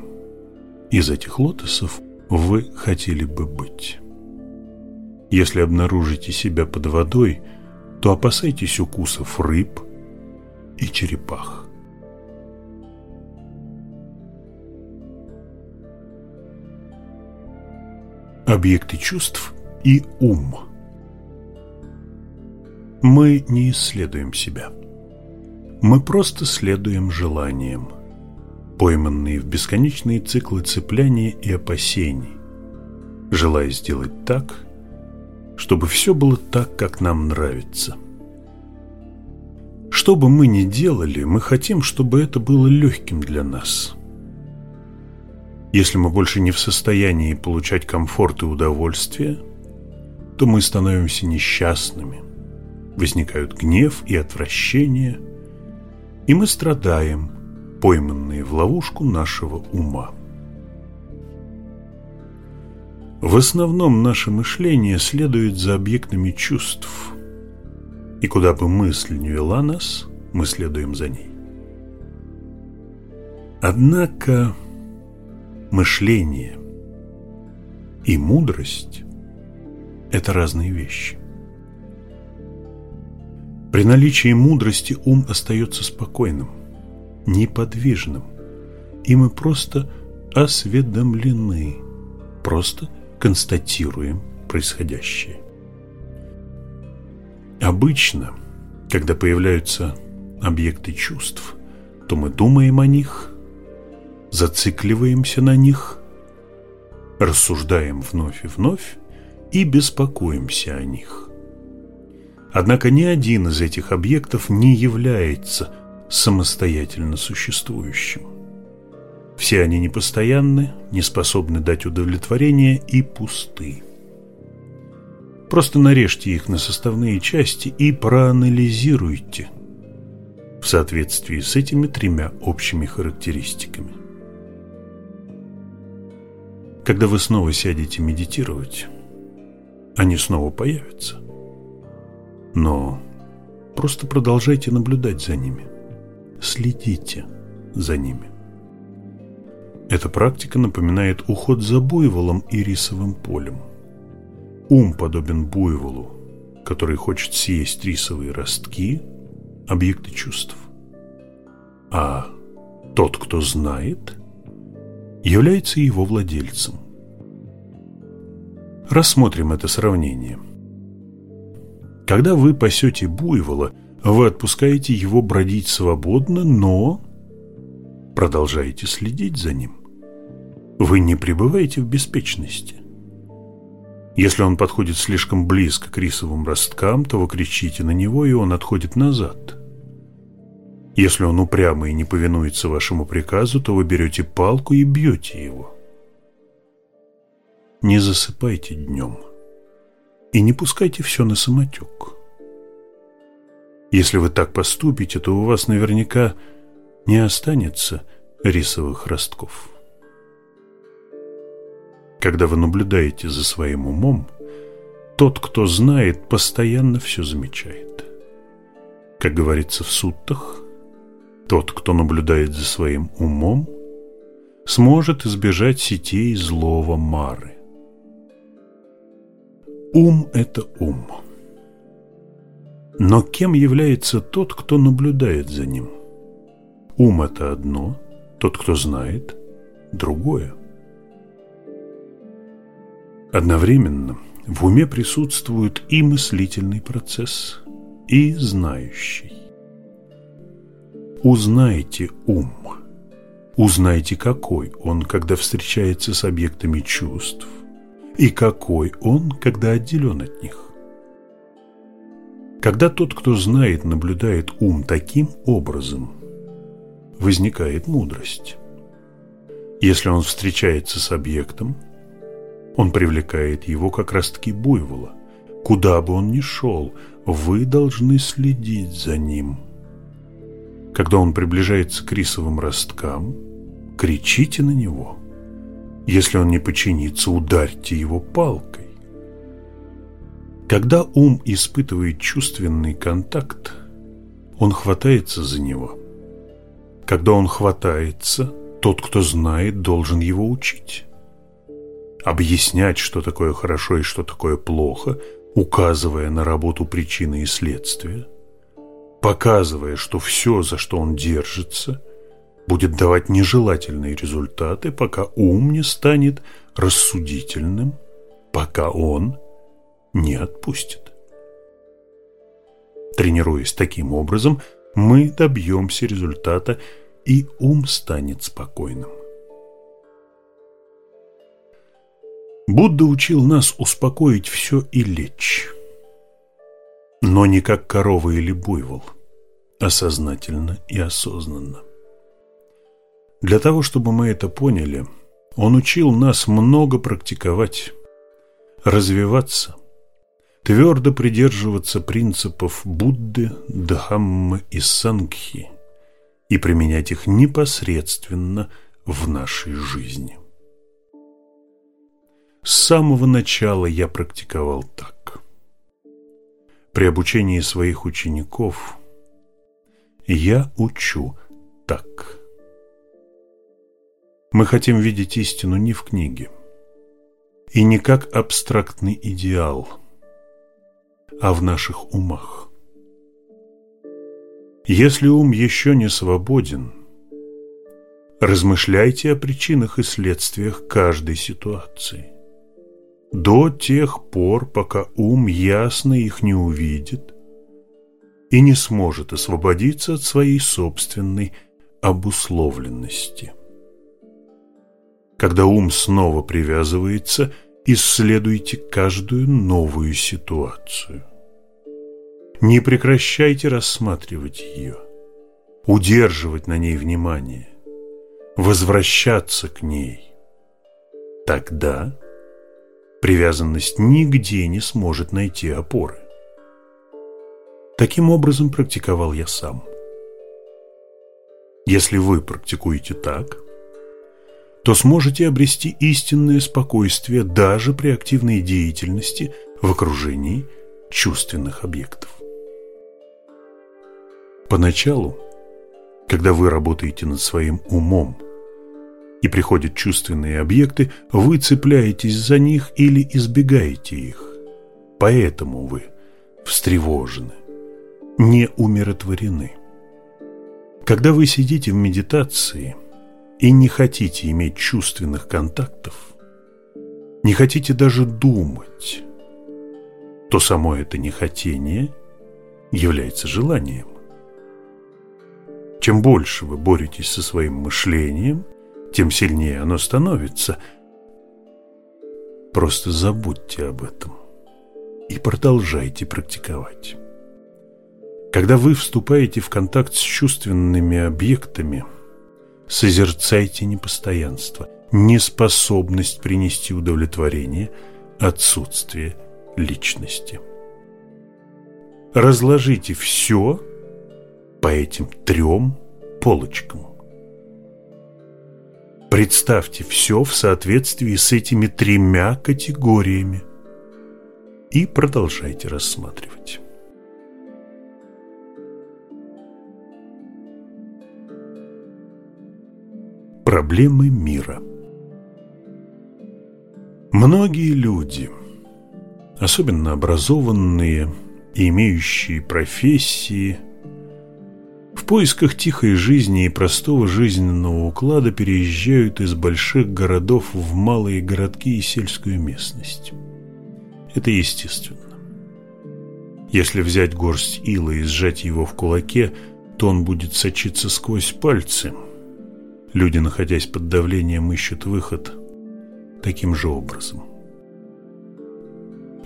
из этих лотосов вы хотели бы быть? Если обнаружите себя под водой, то опасайтесь укусов рыб и черепах. Объекты чувств и ум Мы не исследуем себя. Мы просто следуем желаниям, пойманные в бесконечные циклы цепляния и опасений, желая сделать так, чтобы все было так, как нам нравится. Что бы мы ни делали, мы хотим, чтобы это было легким для нас. Если мы больше не в состоянии получать комфорт и удовольствие, то мы становимся несчастными, возникают гнев и отвращение, и мы страдаем, пойманные в ловушку нашего ума. В основном наше мышление следует за объектами чувств, и куда бы мысль ни вела нас, мы следуем за ней. Однако мышление и мудрость – это разные вещи. При наличии мудрости ум остается спокойным, неподвижным, и мы просто осведомлены, просто – констатируем происходящее. Обычно, когда появляются объекты чувств, то мы думаем о них, зацикливаемся на них, рассуждаем вновь и вновь и беспокоимся о них. Однако ни один из этих объектов не является самостоятельно существующим. Все они непостоянны, не способны дать удовлетворение и пусты. Просто нарежьте их на составные части и проанализируйте в соответствии с этими тремя общими характеристиками. Когда вы снова сядете медитировать, они снова появятся. Но просто продолжайте наблюдать за ними. Следите за ними. Эта практика напоминает уход за буйволом и рисовым полем. Ум подобен буйволу, который хочет съесть рисовые ростки, объекты чувств. А тот, кто знает, является его владельцем. Рассмотрим это сравнение. Когда вы пасете буйвола, вы отпускаете его бродить свободно, но продолжаете следить за ним. Вы не пребываете в беспечности. Если он подходит слишком близко к рисовым росткам, то вы кричите на него, и он отходит назад. Если он упрямо и не повинуется вашему приказу, то вы берете палку и бьете его. Не засыпайте днем. И не пускайте все на самотек. Если вы так поступите, то у вас наверняка не останется рисовых ростков. Когда вы наблюдаете за своим умом, тот, кто знает, постоянно все замечает. Как говорится в суттах, тот, кто наблюдает за своим умом, сможет избежать сетей злого Мары. Ум – это ум. Но кем является тот, кто наблюдает за ним? Ум – это одно, тот, кто знает – другое. Одновременно в уме присутствует и мыслительный процесс, и знающий. Узнайте ум. Узнайте, какой он, когда встречается с объектами чувств, и какой он, когда отделен от них. Когда тот, кто знает, наблюдает ум таким образом, возникает мудрость. Если он встречается с объектом, он привлекает его как ростки буйвола. Куда бы он ни шел, вы должны следить за ним. Когда он приближается к рисовым росткам, кричите на него. Если он не подчинится, ударьте его палкой. Когда ум испытывает чувственный контакт, он хватается за него. Когда он хватается, тот, кто знает, должен его учить. Объяснять, что такое хорошо и что такое плохо, указывая на работу причины и следствия, показывая, что все, за что он держится, будет давать нежелательные результаты, пока ум не станет рассудительным, пока он не отпустит. Тренируясь таким образом, мы добьемся результата, и ум станет спокойным. Будда учил нас успокоить все и лечь, но не как корова или буйвол, а сознательно и осознанно. Для того, чтобы мы это поняли, он учил нас много практиковать, развиваться, твердо придерживаться принципов Будды, Дхаммы и Сангхи и применять их непосредственно в нашей жизни. С самого начала я практиковал так. При обучении своих учеников я учу так. Мы хотим видеть истину не в книге и не как абстрактный идеал – а в наших умах. Если ум еще не свободен, размышляйте о причинах и следствиях каждой ситуации. До тех пор, пока ум ясно их не увидит и не сможет освободиться от своей собственной обусловленности. Когда ум снова привязывается, исследуйте каждую новую ситуацию. Не прекращайте рассматривать ее, удерживать на ней внимание, возвращаться к ней. Тогда привязанность нигде не сможет найти опоры. Таким образом практиковал я сам. Если вы практикуете так, то сможете обрести истинное спокойствие даже при активной деятельности в окружении чувственных объектов. Поначалу, когда вы работаете над своим умом и приходят чувственные объекты, вы цепляетесь за них или избегаете их. Поэтому вы встревожены, не умиротворены. Когда вы сидите в медитации и не хотите иметь чувственных контактов, не хотите даже думать, то само это нехотение является желанием. Чем больше вы боретесь со своим мышлением, тем сильнее оно становится. Просто забудьте об этом и продолжайте практиковать. Когда вы вступаете в контакт с чувственными объектами, созерцайте непостоянство, неспособность принести удовлетворение, отсутствие личности. Разложите все по этим трем полочкам. Представьте все в соответствии с этими тремя категориями и продолжайте рассматривать. Проблемы мира Многие люди, особенно образованные и имеющие профессии, в поисках тихой жизни и простого жизненного уклада переезжают из больших городов в малые городки и сельскую местность. Это естественно. Если взять горсть ила и сжать его в кулаке, то он будет сочиться сквозь пальцы. Люди, находясь под давлением, ищут выход таким же образом.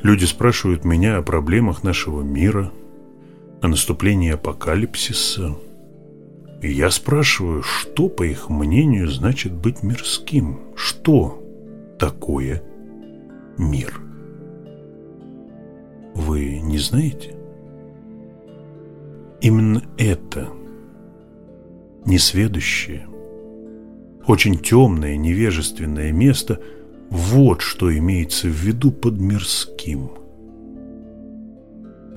Люди спрашивают меня о проблемах нашего мира, о наступлении апокалипсиса. И я спрашиваю, что, по их мнению, значит быть мирским? Что такое мир? Вы не знаете? Именно это несведущее, очень темное, невежественное место – вот что имеется в виду под мирским.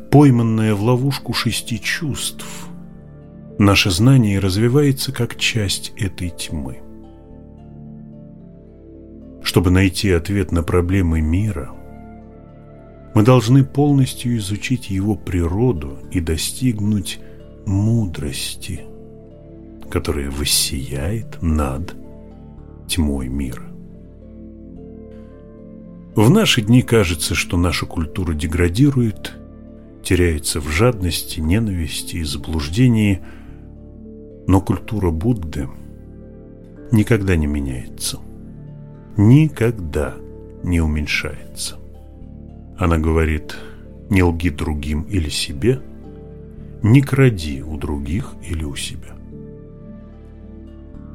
Пойманное в ловушку шести чувств, наше знание развивается как часть этой тьмы. Чтобы найти ответ на проблемы мира, мы должны полностью изучить его природу и достигнуть мудрости, которая воссияет над тьмой мира. В наши дни кажется, что наша культура деградирует, теряется в жадности, ненависти и заблуждении, но культура Будды никогда не меняется, никогда не уменьшается. Она говорит «не лги другим или себе», «не кради у других или у себя».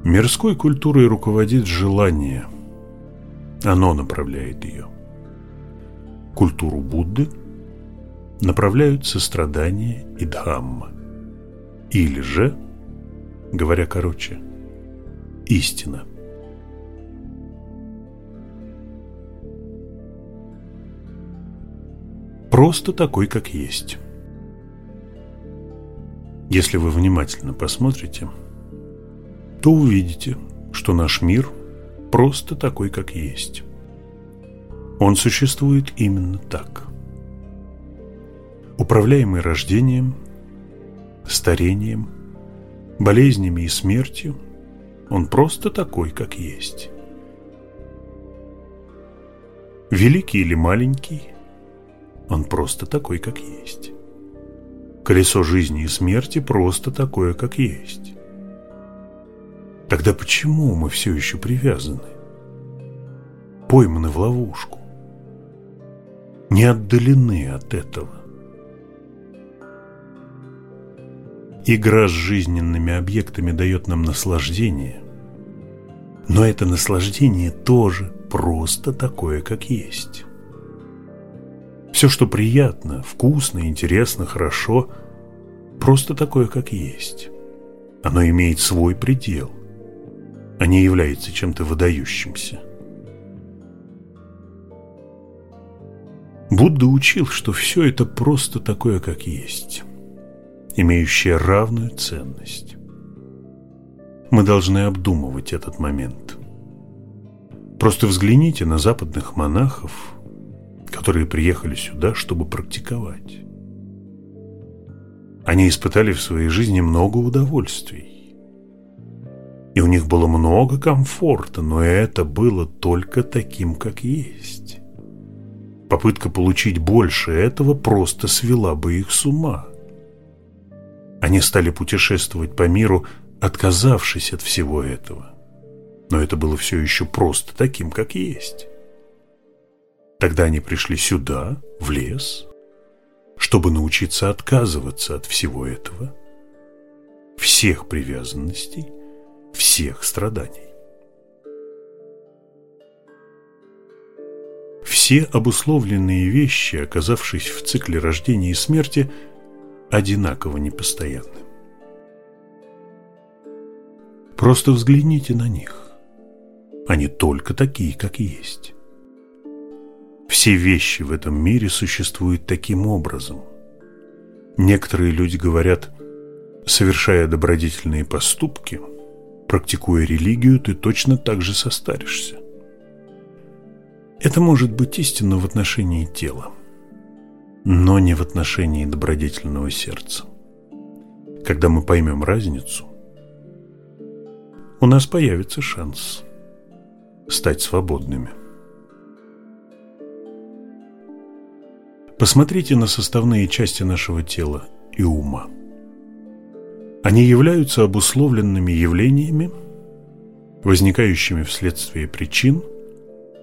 Мирской культурой руководит желание, оно направляет ее культуру Будды направляют сострадание и дхамма. Или же, говоря короче, истина. Просто такой, как есть. Если вы внимательно посмотрите, то увидите, что наш мир просто такой, как есть. Он существует именно так. Управляемый рождением, старением, болезнями и смертью, он просто такой, как есть. Великий или маленький, он просто такой, как есть. Колесо жизни и смерти просто такое, как есть. Тогда почему мы все еще привязаны? Пойманы в ловушку? не отдалены от этого. Игра с жизненными объектами дает нам наслаждение, но это наслаждение тоже просто такое, как есть. Все, что приятно, вкусно, интересно, хорошо, просто такое, как есть. Оно имеет свой предел, а не является чем-то выдающимся. Будда учил, что все это просто такое, как есть, имеющее равную ценность. Мы должны обдумывать этот момент. Просто взгляните на западных монахов, которые приехали сюда, чтобы практиковать. Они испытали в своей жизни много удовольствий. И у них было много комфорта, но это было только таким, как есть. Попытка получить больше этого просто свела бы их с ума. Они стали путешествовать по миру, отказавшись от всего этого. Но это было все еще просто таким, как есть. Тогда они пришли сюда, в лес, чтобы научиться отказываться от всего этого, всех привязанностей, всех страданий. Все обусловленные вещи, оказавшись в цикле рождения и смерти, одинаково непостоянны. Просто взгляните на них. Они только такие, как есть. Все вещи в этом мире существуют таким образом. Некоторые люди говорят, совершая добродетельные поступки, практикуя религию, ты точно так же состаришься. Это может быть истинно в отношении тела, но не в отношении добродетельного сердца. Когда мы поймем разницу, у нас появится шанс стать свободными. Посмотрите на составные части нашего тела и ума. Они являются обусловленными явлениями, возникающими вследствие причин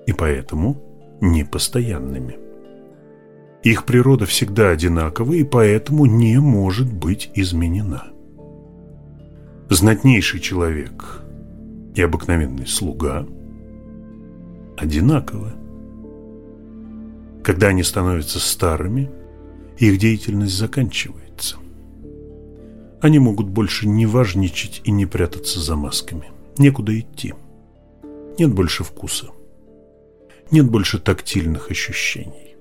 и поэтому непостоянными. Их природа всегда одинакова и поэтому не может быть изменена. Знатнейший человек и обыкновенный слуга одинаковы. Когда они становятся старыми, их деятельность заканчивается. Они могут больше не важничать и не прятаться за масками. Некуда идти. Нет больше вкуса. Нет больше тактильных ощущений.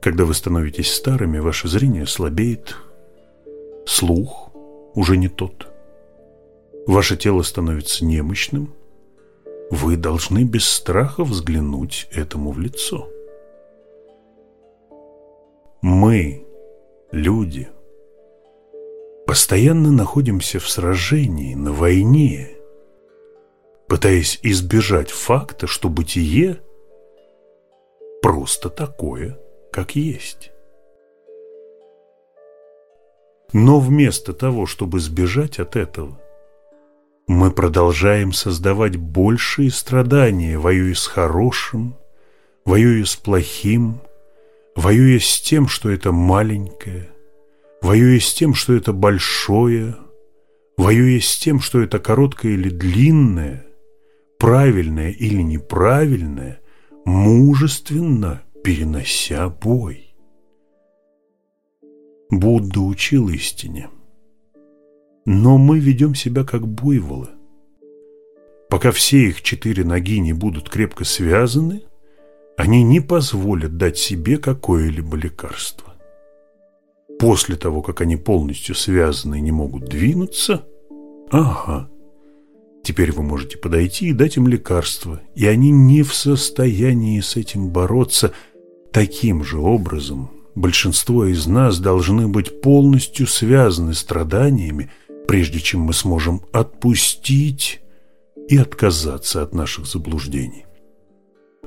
Когда вы становитесь старыми, ваше зрение слабеет, слух уже не тот. Ваше тело становится немощным. Вы должны без страха взглянуть этому в лицо. Мы, люди, постоянно находимся в сражении, на войне, пытаясь избежать факта, что бытие просто такое, как есть. Но вместо того, чтобы сбежать от этого, мы продолжаем создавать большие страдания, воюя с хорошим, воюя с плохим, воюя с тем, что это маленькое, воюя с тем, что это большое, воюя с тем, что это короткое или длинное, правильное или неправильное, мужественно перенося бой. Будда учил истине. Но мы ведем себя как буйволы. Пока все их четыре ноги не будут крепко связаны – они не позволят дать себе какое-либо лекарство. После того, как они полностью связаны и не могут двинуться, ага, теперь вы можете подойти и дать им лекарство, и они не в состоянии с этим бороться. Таким же образом большинство из нас должны быть полностью связаны страданиями, прежде чем мы сможем отпустить и отказаться от наших заблуждений.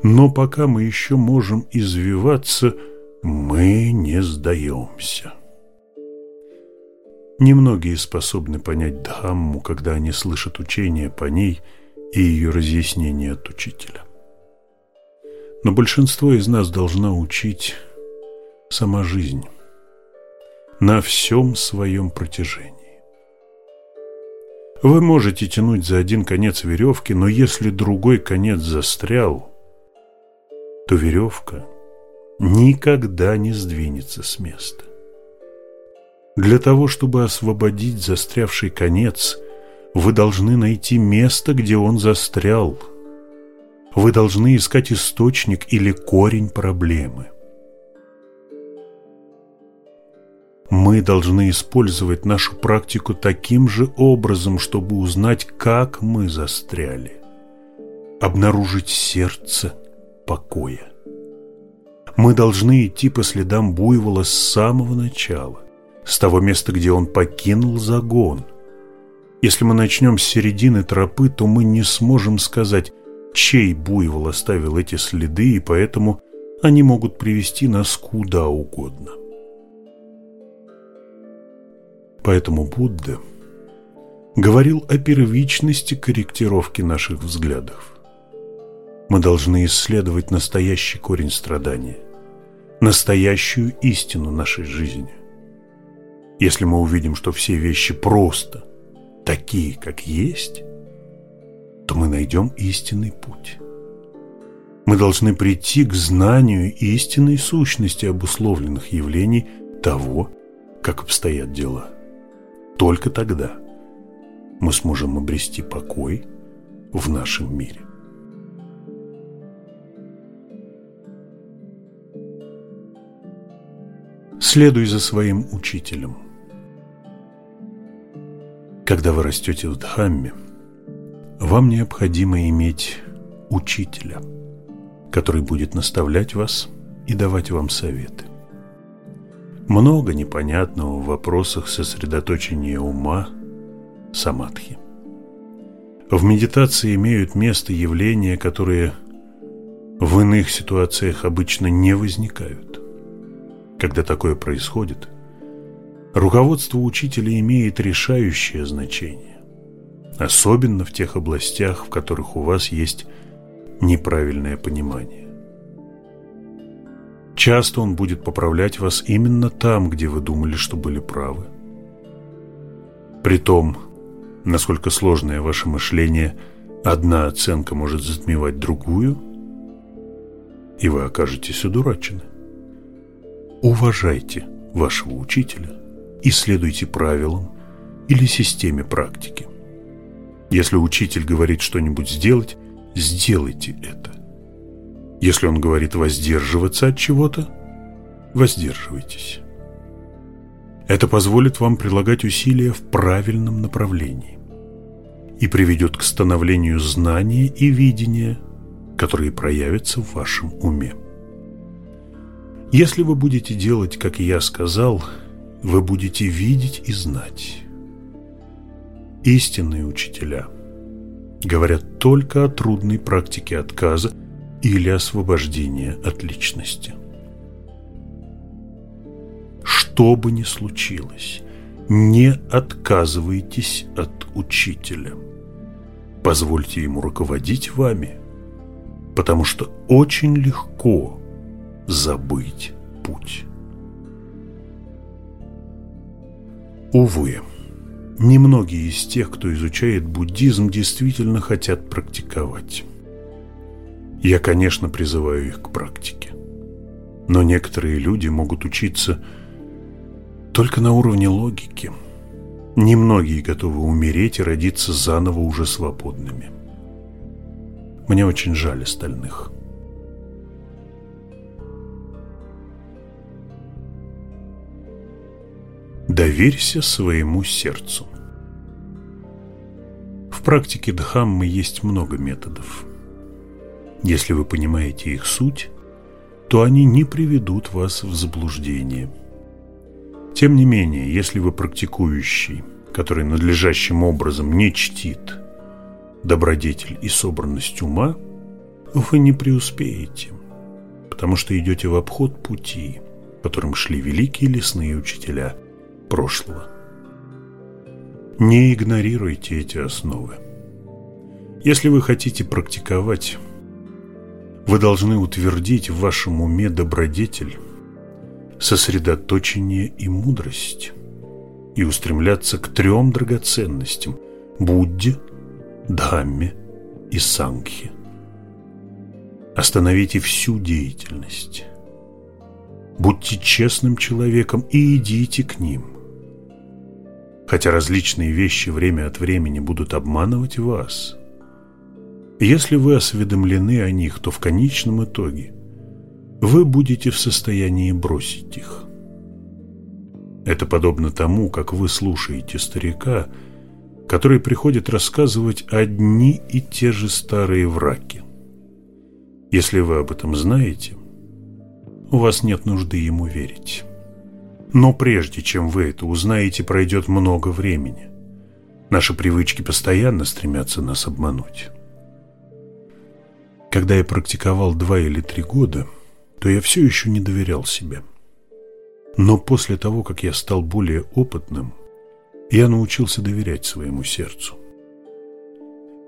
Но пока мы еще можем извиваться, мы не сдаемся. Немногие способны понять Дхамму, когда они слышат учение по ней и ее разъяснение от учителя. Но большинство из нас должна учить сама жизнь на всем своем протяжении. Вы можете тянуть за один конец веревки, но если другой конец застрял – то веревка никогда не сдвинется с места. Для того, чтобы освободить застрявший конец, вы должны найти место, где он застрял. Вы должны искать источник или корень проблемы. Мы должны использовать нашу практику таким же образом, чтобы узнать, как мы застряли. Обнаружить сердце – покоя. Мы должны идти по следам буйвола с самого начала, с того места, где он покинул загон. Если мы начнем с середины тропы, то мы не сможем сказать, чей буйвол оставил эти следы, и поэтому они могут привести нас куда угодно. Поэтому Будда говорил о первичности корректировки наших взглядов. Мы должны исследовать настоящий корень страдания, настоящую истину нашей жизни. Если мы увидим, что все вещи просто такие, как есть, то мы найдем истинный путь. Мы должны прийти к знанию истинной сущности обусловленных явлений того, как обстоят дела. Только тогда мы сможем обрести покой в нашем мире. Следуй за своим учителем. Когда вы растете в Дхамме, вам необходимо иметь учителя, который будет наставлять вас и давать вам советы. Много непонятного в вопросах сосредоточения ума, самадхи. В медитации имеют место явления, которые в иных ситуациях обычно не возникают. Когда такое происходит, руководство учителя имеет решающее значение, особенно в тех областях, в которых у вас есть неправильное понимание. Часто он будет поправлять вас именно там, где вы думали, что были правы. При том, насколько сложное ваше мышление, одна оценка может затмевать другую, и вы окажетесь одурачены. Уважайте вашего учителя и следуйте правилам или системе практики. Если учитель говорит что-нибудь сделать, сделайте это. Если он говорит воздерживаться от чего-то, воздерживайтесь. Это позволит вам прилагать усилия в правильном направлении и приведет к становлению знания и видения, которые проявятся в вашем уме. Если вы будете делать, как я сказал, вы будете видеть и знать. Истинные учителя говорят только о трудной практике отказа или освобождение от личности. Что бы ни случилось, не отказывайтесь от учителя. Позвольте ему руководить вами, потому что очень легко забыть путь. Увы, немногие из тех, кто изучает буддизм, действительно хотят практиковать. Я, конечно, призываю их к практике. Но некоторые люди могут учиться только на уровне логики. Немногие готовы умереть и родиться заново уже свободными. Мне очень жаль остальных. Доверься своему сердцу. В практике Дхаммы есть много методов. Если вы понимаете их суть, то они не приведут вас в заблуждение. Тем не менее, если вы практикующий, который надлежащим образом не чтит добродетель и собранность ума, вы не преуспеете, потому что идете в обход пути, которым шли великие лесные учителя прошлого. Не игнорируйте эти основы. Если вы хотите практиковать вы должны утвердить в вашем уме добродетель, сосредоточение и мудрость и устремляться к трем драгоценностям – Будде, Дхамме и Сангхе. Остановите всю деятельность. Будьте честным человеком и идите к ним. Хотя различные вещи время от времени будут обманывать вас – если вы осведомлены о них, то в конечном итоге вы будете в состоянии бросить их. Это подобно тому, как вы слушаете старика, который приходит рассказывать одни и те же старые враки. Если вы об этом знаете, у вас нет нужды ему верить. Но прежде чем вы это узнаете, пройдет много времени. Наши привычки постоянно стремятся нас обмануть. Когда я практиковал два или три года, то я все еще не доверял себе. Но после того, как я стал более опытным, я научился доверять своему сердцу.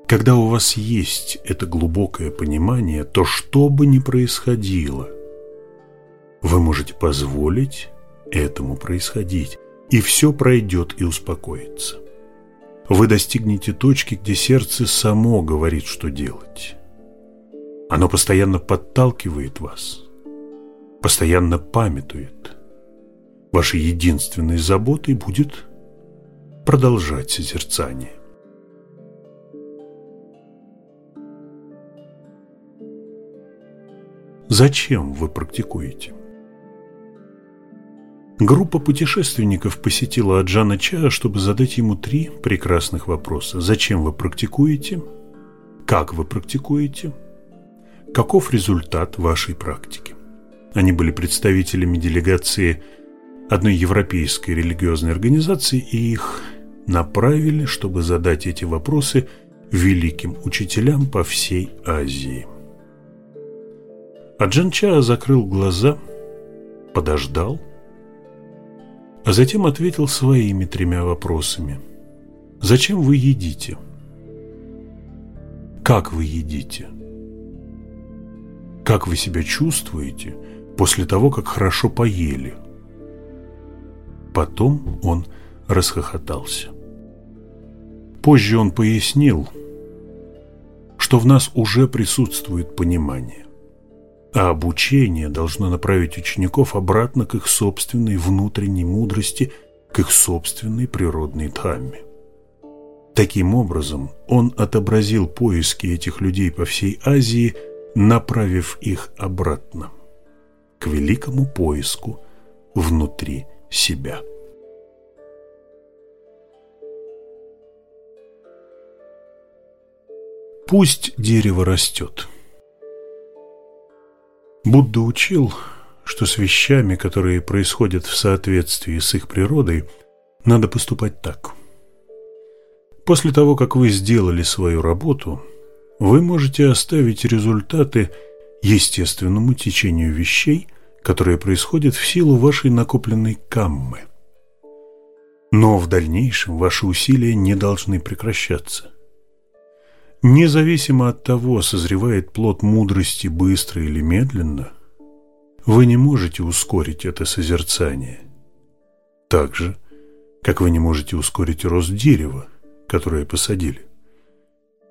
Когда у вас есть это глубокое понимание, то что бы ни происходило, вы можете позволить этому происходить, и все пройдет и успокоится. Вы достигнете точки, где сердце само говорит, что делать. Оно постоянно подталкивает вас, постоянно памятует. Вашей единственной заботой будет продолжать созерцание. Зачем вы практикуете? Группа путешественников посетила Аджана Ча, чтобы задать ему три прекрасных вопроса. Зачем вы практикуете? Как вы практикуете? Каков результат вашей практики? Они были представителями делегации одной европейской религиозной организации, и их направили, чтобы задать эти вопросы великим учителям по всей Азии. Аджанча закрыл глаза, подождал, а затем ответил своими тремя вопросами. Зачем вы едите? Как вы едите? Как вы себя чувствуете после того, как хорошо поели? Потом он расхохотался. Позже он пояснил, что в нас уже присутствует понимание а обучение должно направить учеников обратно к их собственной внутренней мудрости, к их собственной природной дхамме. Таким образом, он отобразил поиски этих людей по всей Азии, направив их обратно к великому поиску внутри себя. Пусть дерево растет – Будда учил, что с вещами, которые происходят в соответствии с их природой, надо поступать так. После того, как вы сделали свою работу, вы можете оставить результаты естественному течению вещей, которые происходят в силу вашей накопленной каммы. Но в дальнейшем ваши усилия не должны прекращаться. Независимо от того, созревает плод мудрости быстро или медленно, вы не можете ускорить это созерцание. Так же, как вы не можете ускорить рост дерева, которое посадили.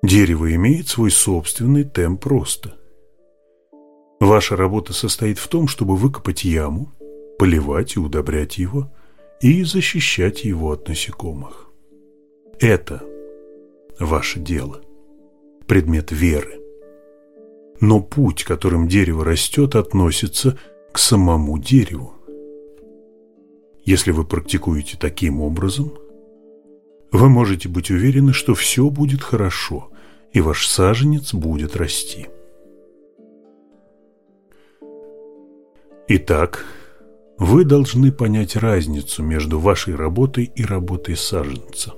Дерево имеет свой собственный темп роста. Ваша работа состоит в том, чтобы выкопать яму, поливать и удобрять его и защищать его от насекомых. Это ваше дело предмет веры. Но путь, которым дерево растет, относится к самому дереву. Если вы практикуете таким образом, вы можете быть уверены, что все будет хорошо, и ваш саженец будет расти. Итак, вы должны понять разницу между вашей работой и работой саженца.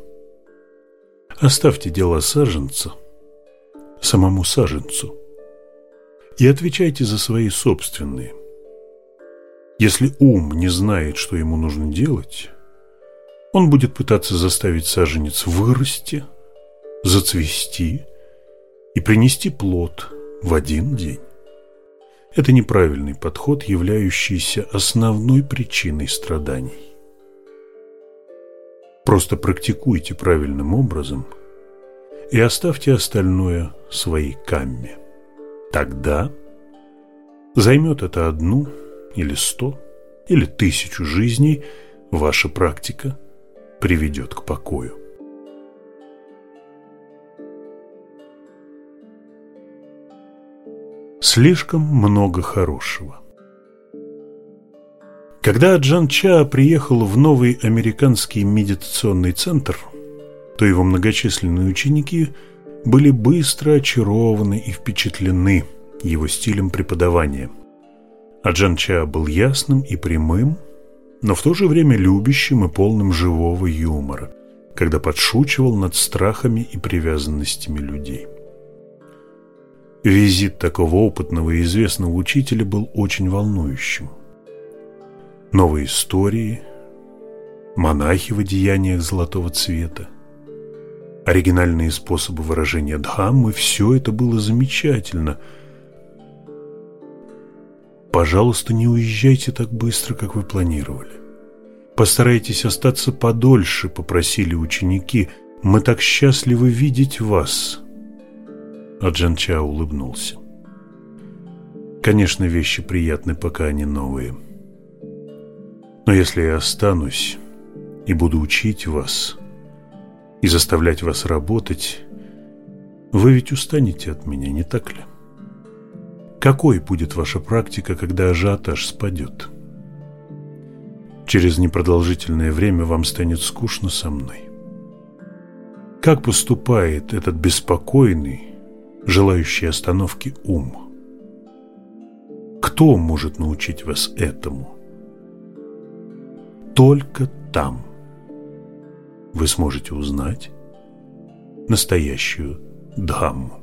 Оставьте дело саженца самому саженцу. И отвечайте за свои собственные. Если ум не знает, что ему нужно делать, он будет пытаться заставить саженец вырасти, зацвести и принести плод в один день. Это неправильный подход, являющийся основной причиной страданий. Просто практикуйте правильным образом – и оставьте остальное своей камме. Тогда займет это одну или сто или тысячу жизней, ваша практика приведет к покою. Слишком много хорошего. Когда Джан Ча приехал в новый американский медитационный центр – то его многочисленные ученики были быстро очарованы и впечатлены его стилем преподавания. А Джан Ча был ясным и прямым, но в то же время любящим и полным живого юмора, когда подшучивал над страхами и привязанностями людей. Визит такого опытного и известного учителя был очень волнующим. Новые истории, монахи в одеяниях золотого цвета, оригинальные способы выражения Дхаммы, все это было замечательно. Пожалуйста, не уезжайте так быстро, как вы планировали. Постарайтесь остаться подольше, попросили ученики. Мы так счастливы видеть вас. А Джанча улыбнулся. Конечно, вещи приятны, пока они новые. Но если я останусь и буду учить вас и заставлять вас работать, вы ведь устанете от меня, не так ли? Какой будет ваша практика, когда ажиотаж спадет? Через непродолжительное время вам станет скучно со мной. Как поступает этот беспокойный, желающий остановки ум? Кто может научить вас этому? Только там вы сможете узнать настоящую Дхамму.